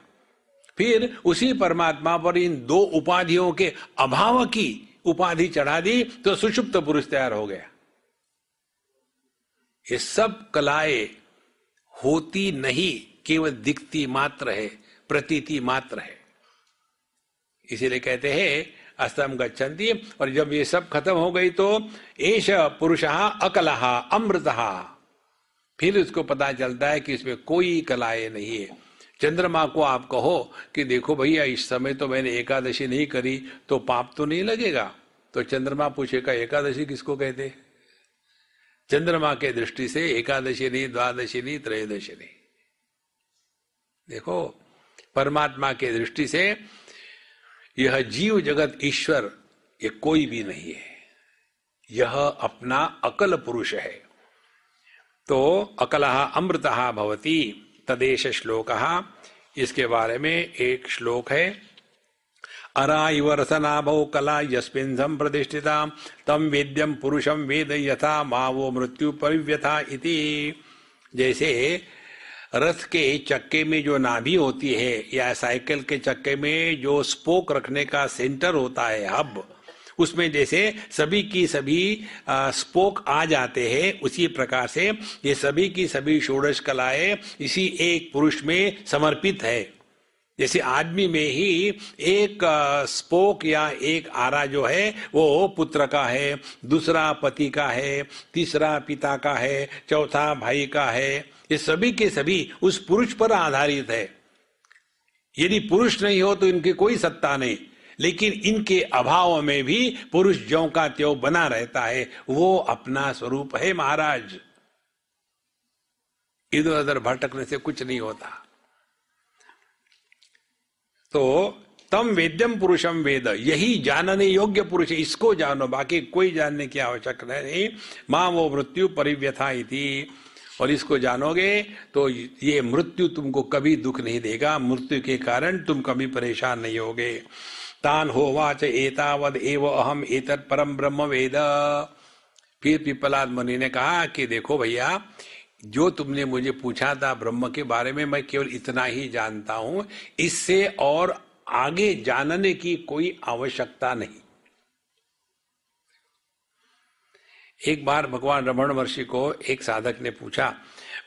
फिर उसी परमात्मा पर इन दो उपाधियों के अभाव की उपाधि चढ़ा दी तो सुषुप्त पुरुष तैयार हो गया। ये सब कलाएँ होती नहीं, केवल दिखती मात्र है, प्रतीति मात्र है। इसीलिए कहते हैं अस्तम गच्छन्ति। और जब ये सब खत्म हो गई तो एश पुरुष अकलहा अमृत। फिर उसको पता चलता है कि इसमें कोई कलाएँ नहीं है। चंद्रमा को आप कहो कि देखो भैया, इस समय तो मैंने एकादशी नहीं करी तो पाप तो नहीं लगेगा। तो चंद्रमा पूछेगा, एकादशी किसको कहते? चंद्रमा के दृष्टि से एकादशी नहीं, द्वादशी नहीं, त्रयोदशी नहीं। देखो, परमात्मा के दृष्टि से यह जीव जगत ईश्वर, ये कोई भी नहीं है। यह अपना अकल पुरुष है। तो अकल अमृत भवती, तदेश श्लोक। इसके बारे में एक श्लोक है। अरा इव रसनाभौ कला यस्मिन प्रतिष्ठिता तम वेद्यम पुरुषम वेद यथा मावो मृत्यु परिव्यथा इति। जैसे रथ के चक्के में जो नाभि होती है या साइकिल के चक्के में जो स्पोक रखने का सेंटर होता है हब उसमें जैसे सभी की सभी आ, स्पोक आ जाते हैं उसी प्रकार से ये सभी की सभी षोडश कलाएँ इसी एक पुरुष में समर्पित है। जैसे आदमी में ही एक स्पोक या एक आरा जो है वो पुत्र का है दूसरा पति का है तीसरा पिता का है चौथा भाई का है ये सभी के सभी उस पुरुष पर आधारित है। यदि पुरुष नहीं हो तो इनकी कोई सत्ता नहीं, लेकिन इनके अभाव में भी पुरुष ज्यो का त्यो बना रहता है, वो अपना स्वरूप है महाराज। इधर उधर भटकने से कुछ नहीं होता। तो तम वेद्यम पुरुषम वेद, यही जानने योग्य पुरुष, इसको जानो, बाकी कोई जानने की आवश्यकता नहीं। माँ वो मृत्यु परिव्यथा थी और इसको जानोगे तो ये मृत्यु तुमको कभी दुख नहीं देगा। मृत्यु के कारण तुम कभी परेशान नहीं होगे। तान हो वाच एतावद एव अहम एतत् परम ब्रह्म वेद। फिर पिपलाद मुनि ने कहा कि देखो भैया, जो तुमने मुझे पूछा था ब्रह्म के बारे में, मैं केवल इतना ही जानता हूँ। इससे और आगे जानने की कोई आवश्यकता नहीं। एक बार भगवान रमण महर्षि को एक साधक ने पूछा,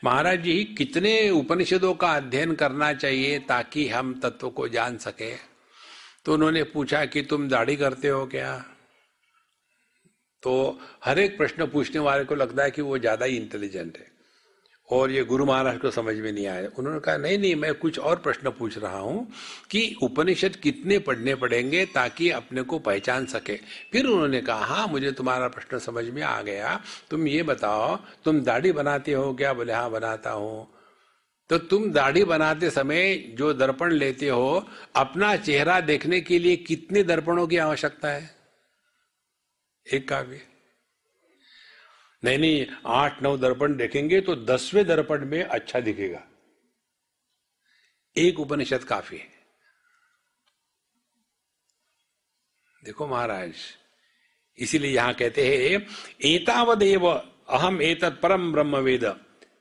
महाराज जी, कितने उपनिषदों का अध्ययन करना चाहिए ताकि हम तत्व को जान सके? तो उन्होंने पूछा कि, तुम दाढ़ी करते हो क्या? तो हर एक प्रश्न पूछने वाले को लगता है कि वो ज़्यादा ही इंटेलिजेंट है। और ये गुरु महाराज को समझ में नहीं आया। उन्होंने कहा, नहीं नहीं, मैं कुछ और प्रश्न पूछ रहा हूँ कि उपनिषद कितने पढ़ने पड़ेंगे ताकि अपने को पहचान सके? फिर उन्होंने कहा हाँ मुझे तुम्हारा प्रश्न समझ में आ गया। तुम ये बताओ, तुम दाढ़ी बनाते हो क्या? बोले हाँ बनाता हूँ। तो तुम दाढ़ी बनाते समय जो दर्पण लेते हो, अपना चेहरा देखने के लिए कितने दर्पणों की आवश्यकता है? एक काव्य। नहीं नहीं, आठ, नौ दर्पण देखेंगे तो दसवें दर्पण में अच्छा दिखेगा। एक उपनिषद काफ़ी है। देखो महाराज, इसीलिए यहाँ कहते हैं, एतावदेव, अहम एतत् परम ब्रह्म वेद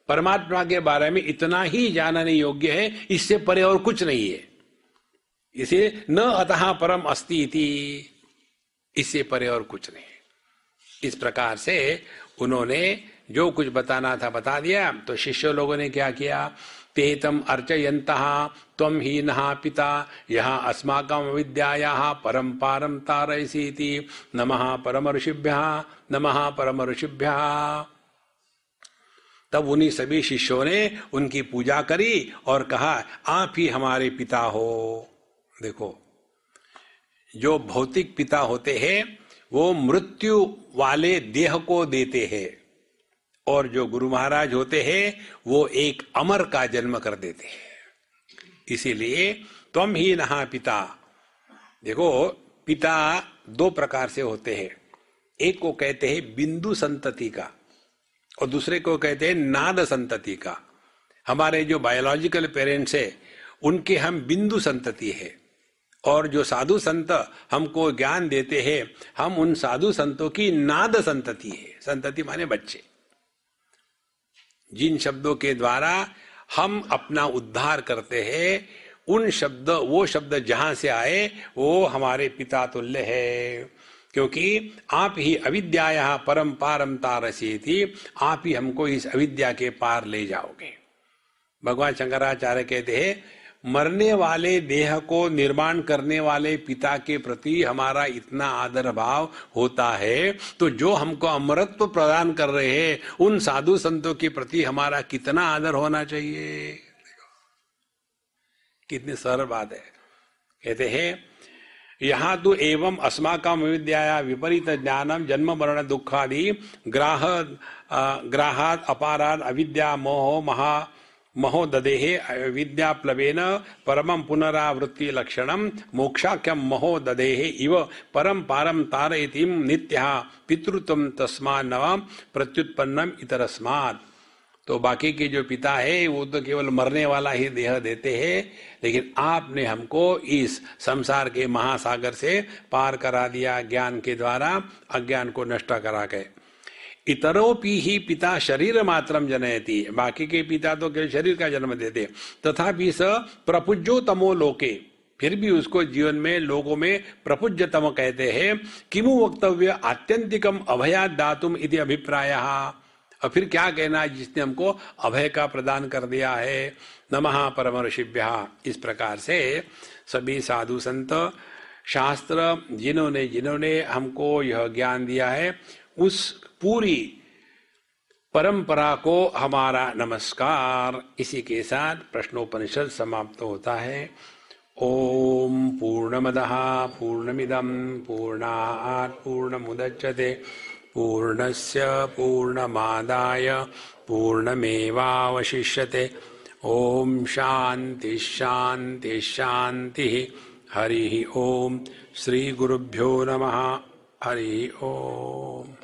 परमात्मा के बारे में इतना ही जानने योग्य है, इससे परे और कुछ नहीं है। इसे न अतः परम अस्ति इससे परे और कुछ नहीं इस प्रकार से उन्होंने जो कुछ बताना था बता दिया। तो शिष्य लोगों ने क्या किया? तेतम अर्चयंत तम ही नहा पिता, यहाँ अस्माकम विद्याया परम पारम तारसी नम परम ऋषिभ्य नम परम ऋषिभ्य तब उन्हीं सभी शिष्यों ने उनकी पूजा करी और कहा, आप ही हमारे पिता हो। देखो, जो भौतिक पिता होते हैं वो मृत्यु वाले देह को देते हैं। और जो गुरु महाराज होते हैं, वो एक अमर का जन्म कर देते हैं। इसीलिए तुम ही नहा पिता। देखो, पिता दो प्रकार से होते हैं। एक को कहते हैं बिंदु संतति का, और दूसरे को कहते हैं नाद संतति का। हमारे जो बायोलॉजिकल पेरेंट्स है, उनके हम बिंदु संतति है। और जो साधु संत हमको ज्ञान देते हैं, हम उन साधु संतों की नाद संतति है। संतति माने बच्चे। जिन शब्दों के द्वारा हम अपना उद्धार करते हैं, उन शब्द, वो शब्द जहाँ से आए, वो हमारे पिता तुल्य है। क्योंकि आप ही अविद्या परम पारम तारसी थी आप ही हमको इस अविद्या के पार ले जाओगे। भगवान शंकराचार्य कहते हैं मरने वाले देह को निर्माण करने वाले पिता के प्रति हमारा इतना आदर भाव होता है तो जो हमको अमृतत्व प्रदान कर रहे हैं, उन साधु संतों के प्रति हमारा कितना आदर होना चाहिए? कितनी सरल बात है। कहते हैं, यहाँ तो एवं अस्माकम विद्या विपरीत ज्ञानम, जन्म मरण दुखादि, ग्राह ग्राहात अपाराध अविद्या, मोह, महा महोदधे विद्याप्लवेन परम पुनरावृत्ति लक्षण मोक्षाख्यम महोदधे इव परम पारम तारयती नित्य पितृत्व तस्मा न प्रत्युत्पन्नम इतरस्मात्। तो बाकी के जो पिता है, वो तो केवल मरने वाला ही देह देते हैं, लेकिन आपने हमको इस संसार के महासागर से पार करा दिया ज्ञान के द्वारा, अज्ञान को नष्ट करा के। इतरोपी ही पिता शरीर मात्रम जनयती। बाकी के पिता तो केवल शरीर का जन्म देते। तथापि स प्रपुजो तमो लोके। फिर भी उसको जीवन में, लोगों में प्रपुज्यतम कहते हैं, किमु वक्तव्य आत्यंतिकम अभया दातुम इति अभिप्राय। और फिर क्या कहना जिसने हमको अभय का प्रदान कर दिया है? नमः परम ऋषिभ्य इस प्रकार से सभी साधु संत, शास्त्र, जिन्होंने जिन्होंने हमको यह ज्ञान दिया है, उस पूरी परंपरा को हमारा नमस्कार। इसी के साथ प्रश्नोपनिषद समाप्त होता है। ओम पूर्णमदः पूर्णमिदं पूर्णात् पूर्णमुदच्यते पूर्णस्य पूर्णमादाय पूर्णमेवावशिष्यते। ओम शांति शांति शांति हरि ओम। श्री गुरुभ्यो नमः। हरि ओम।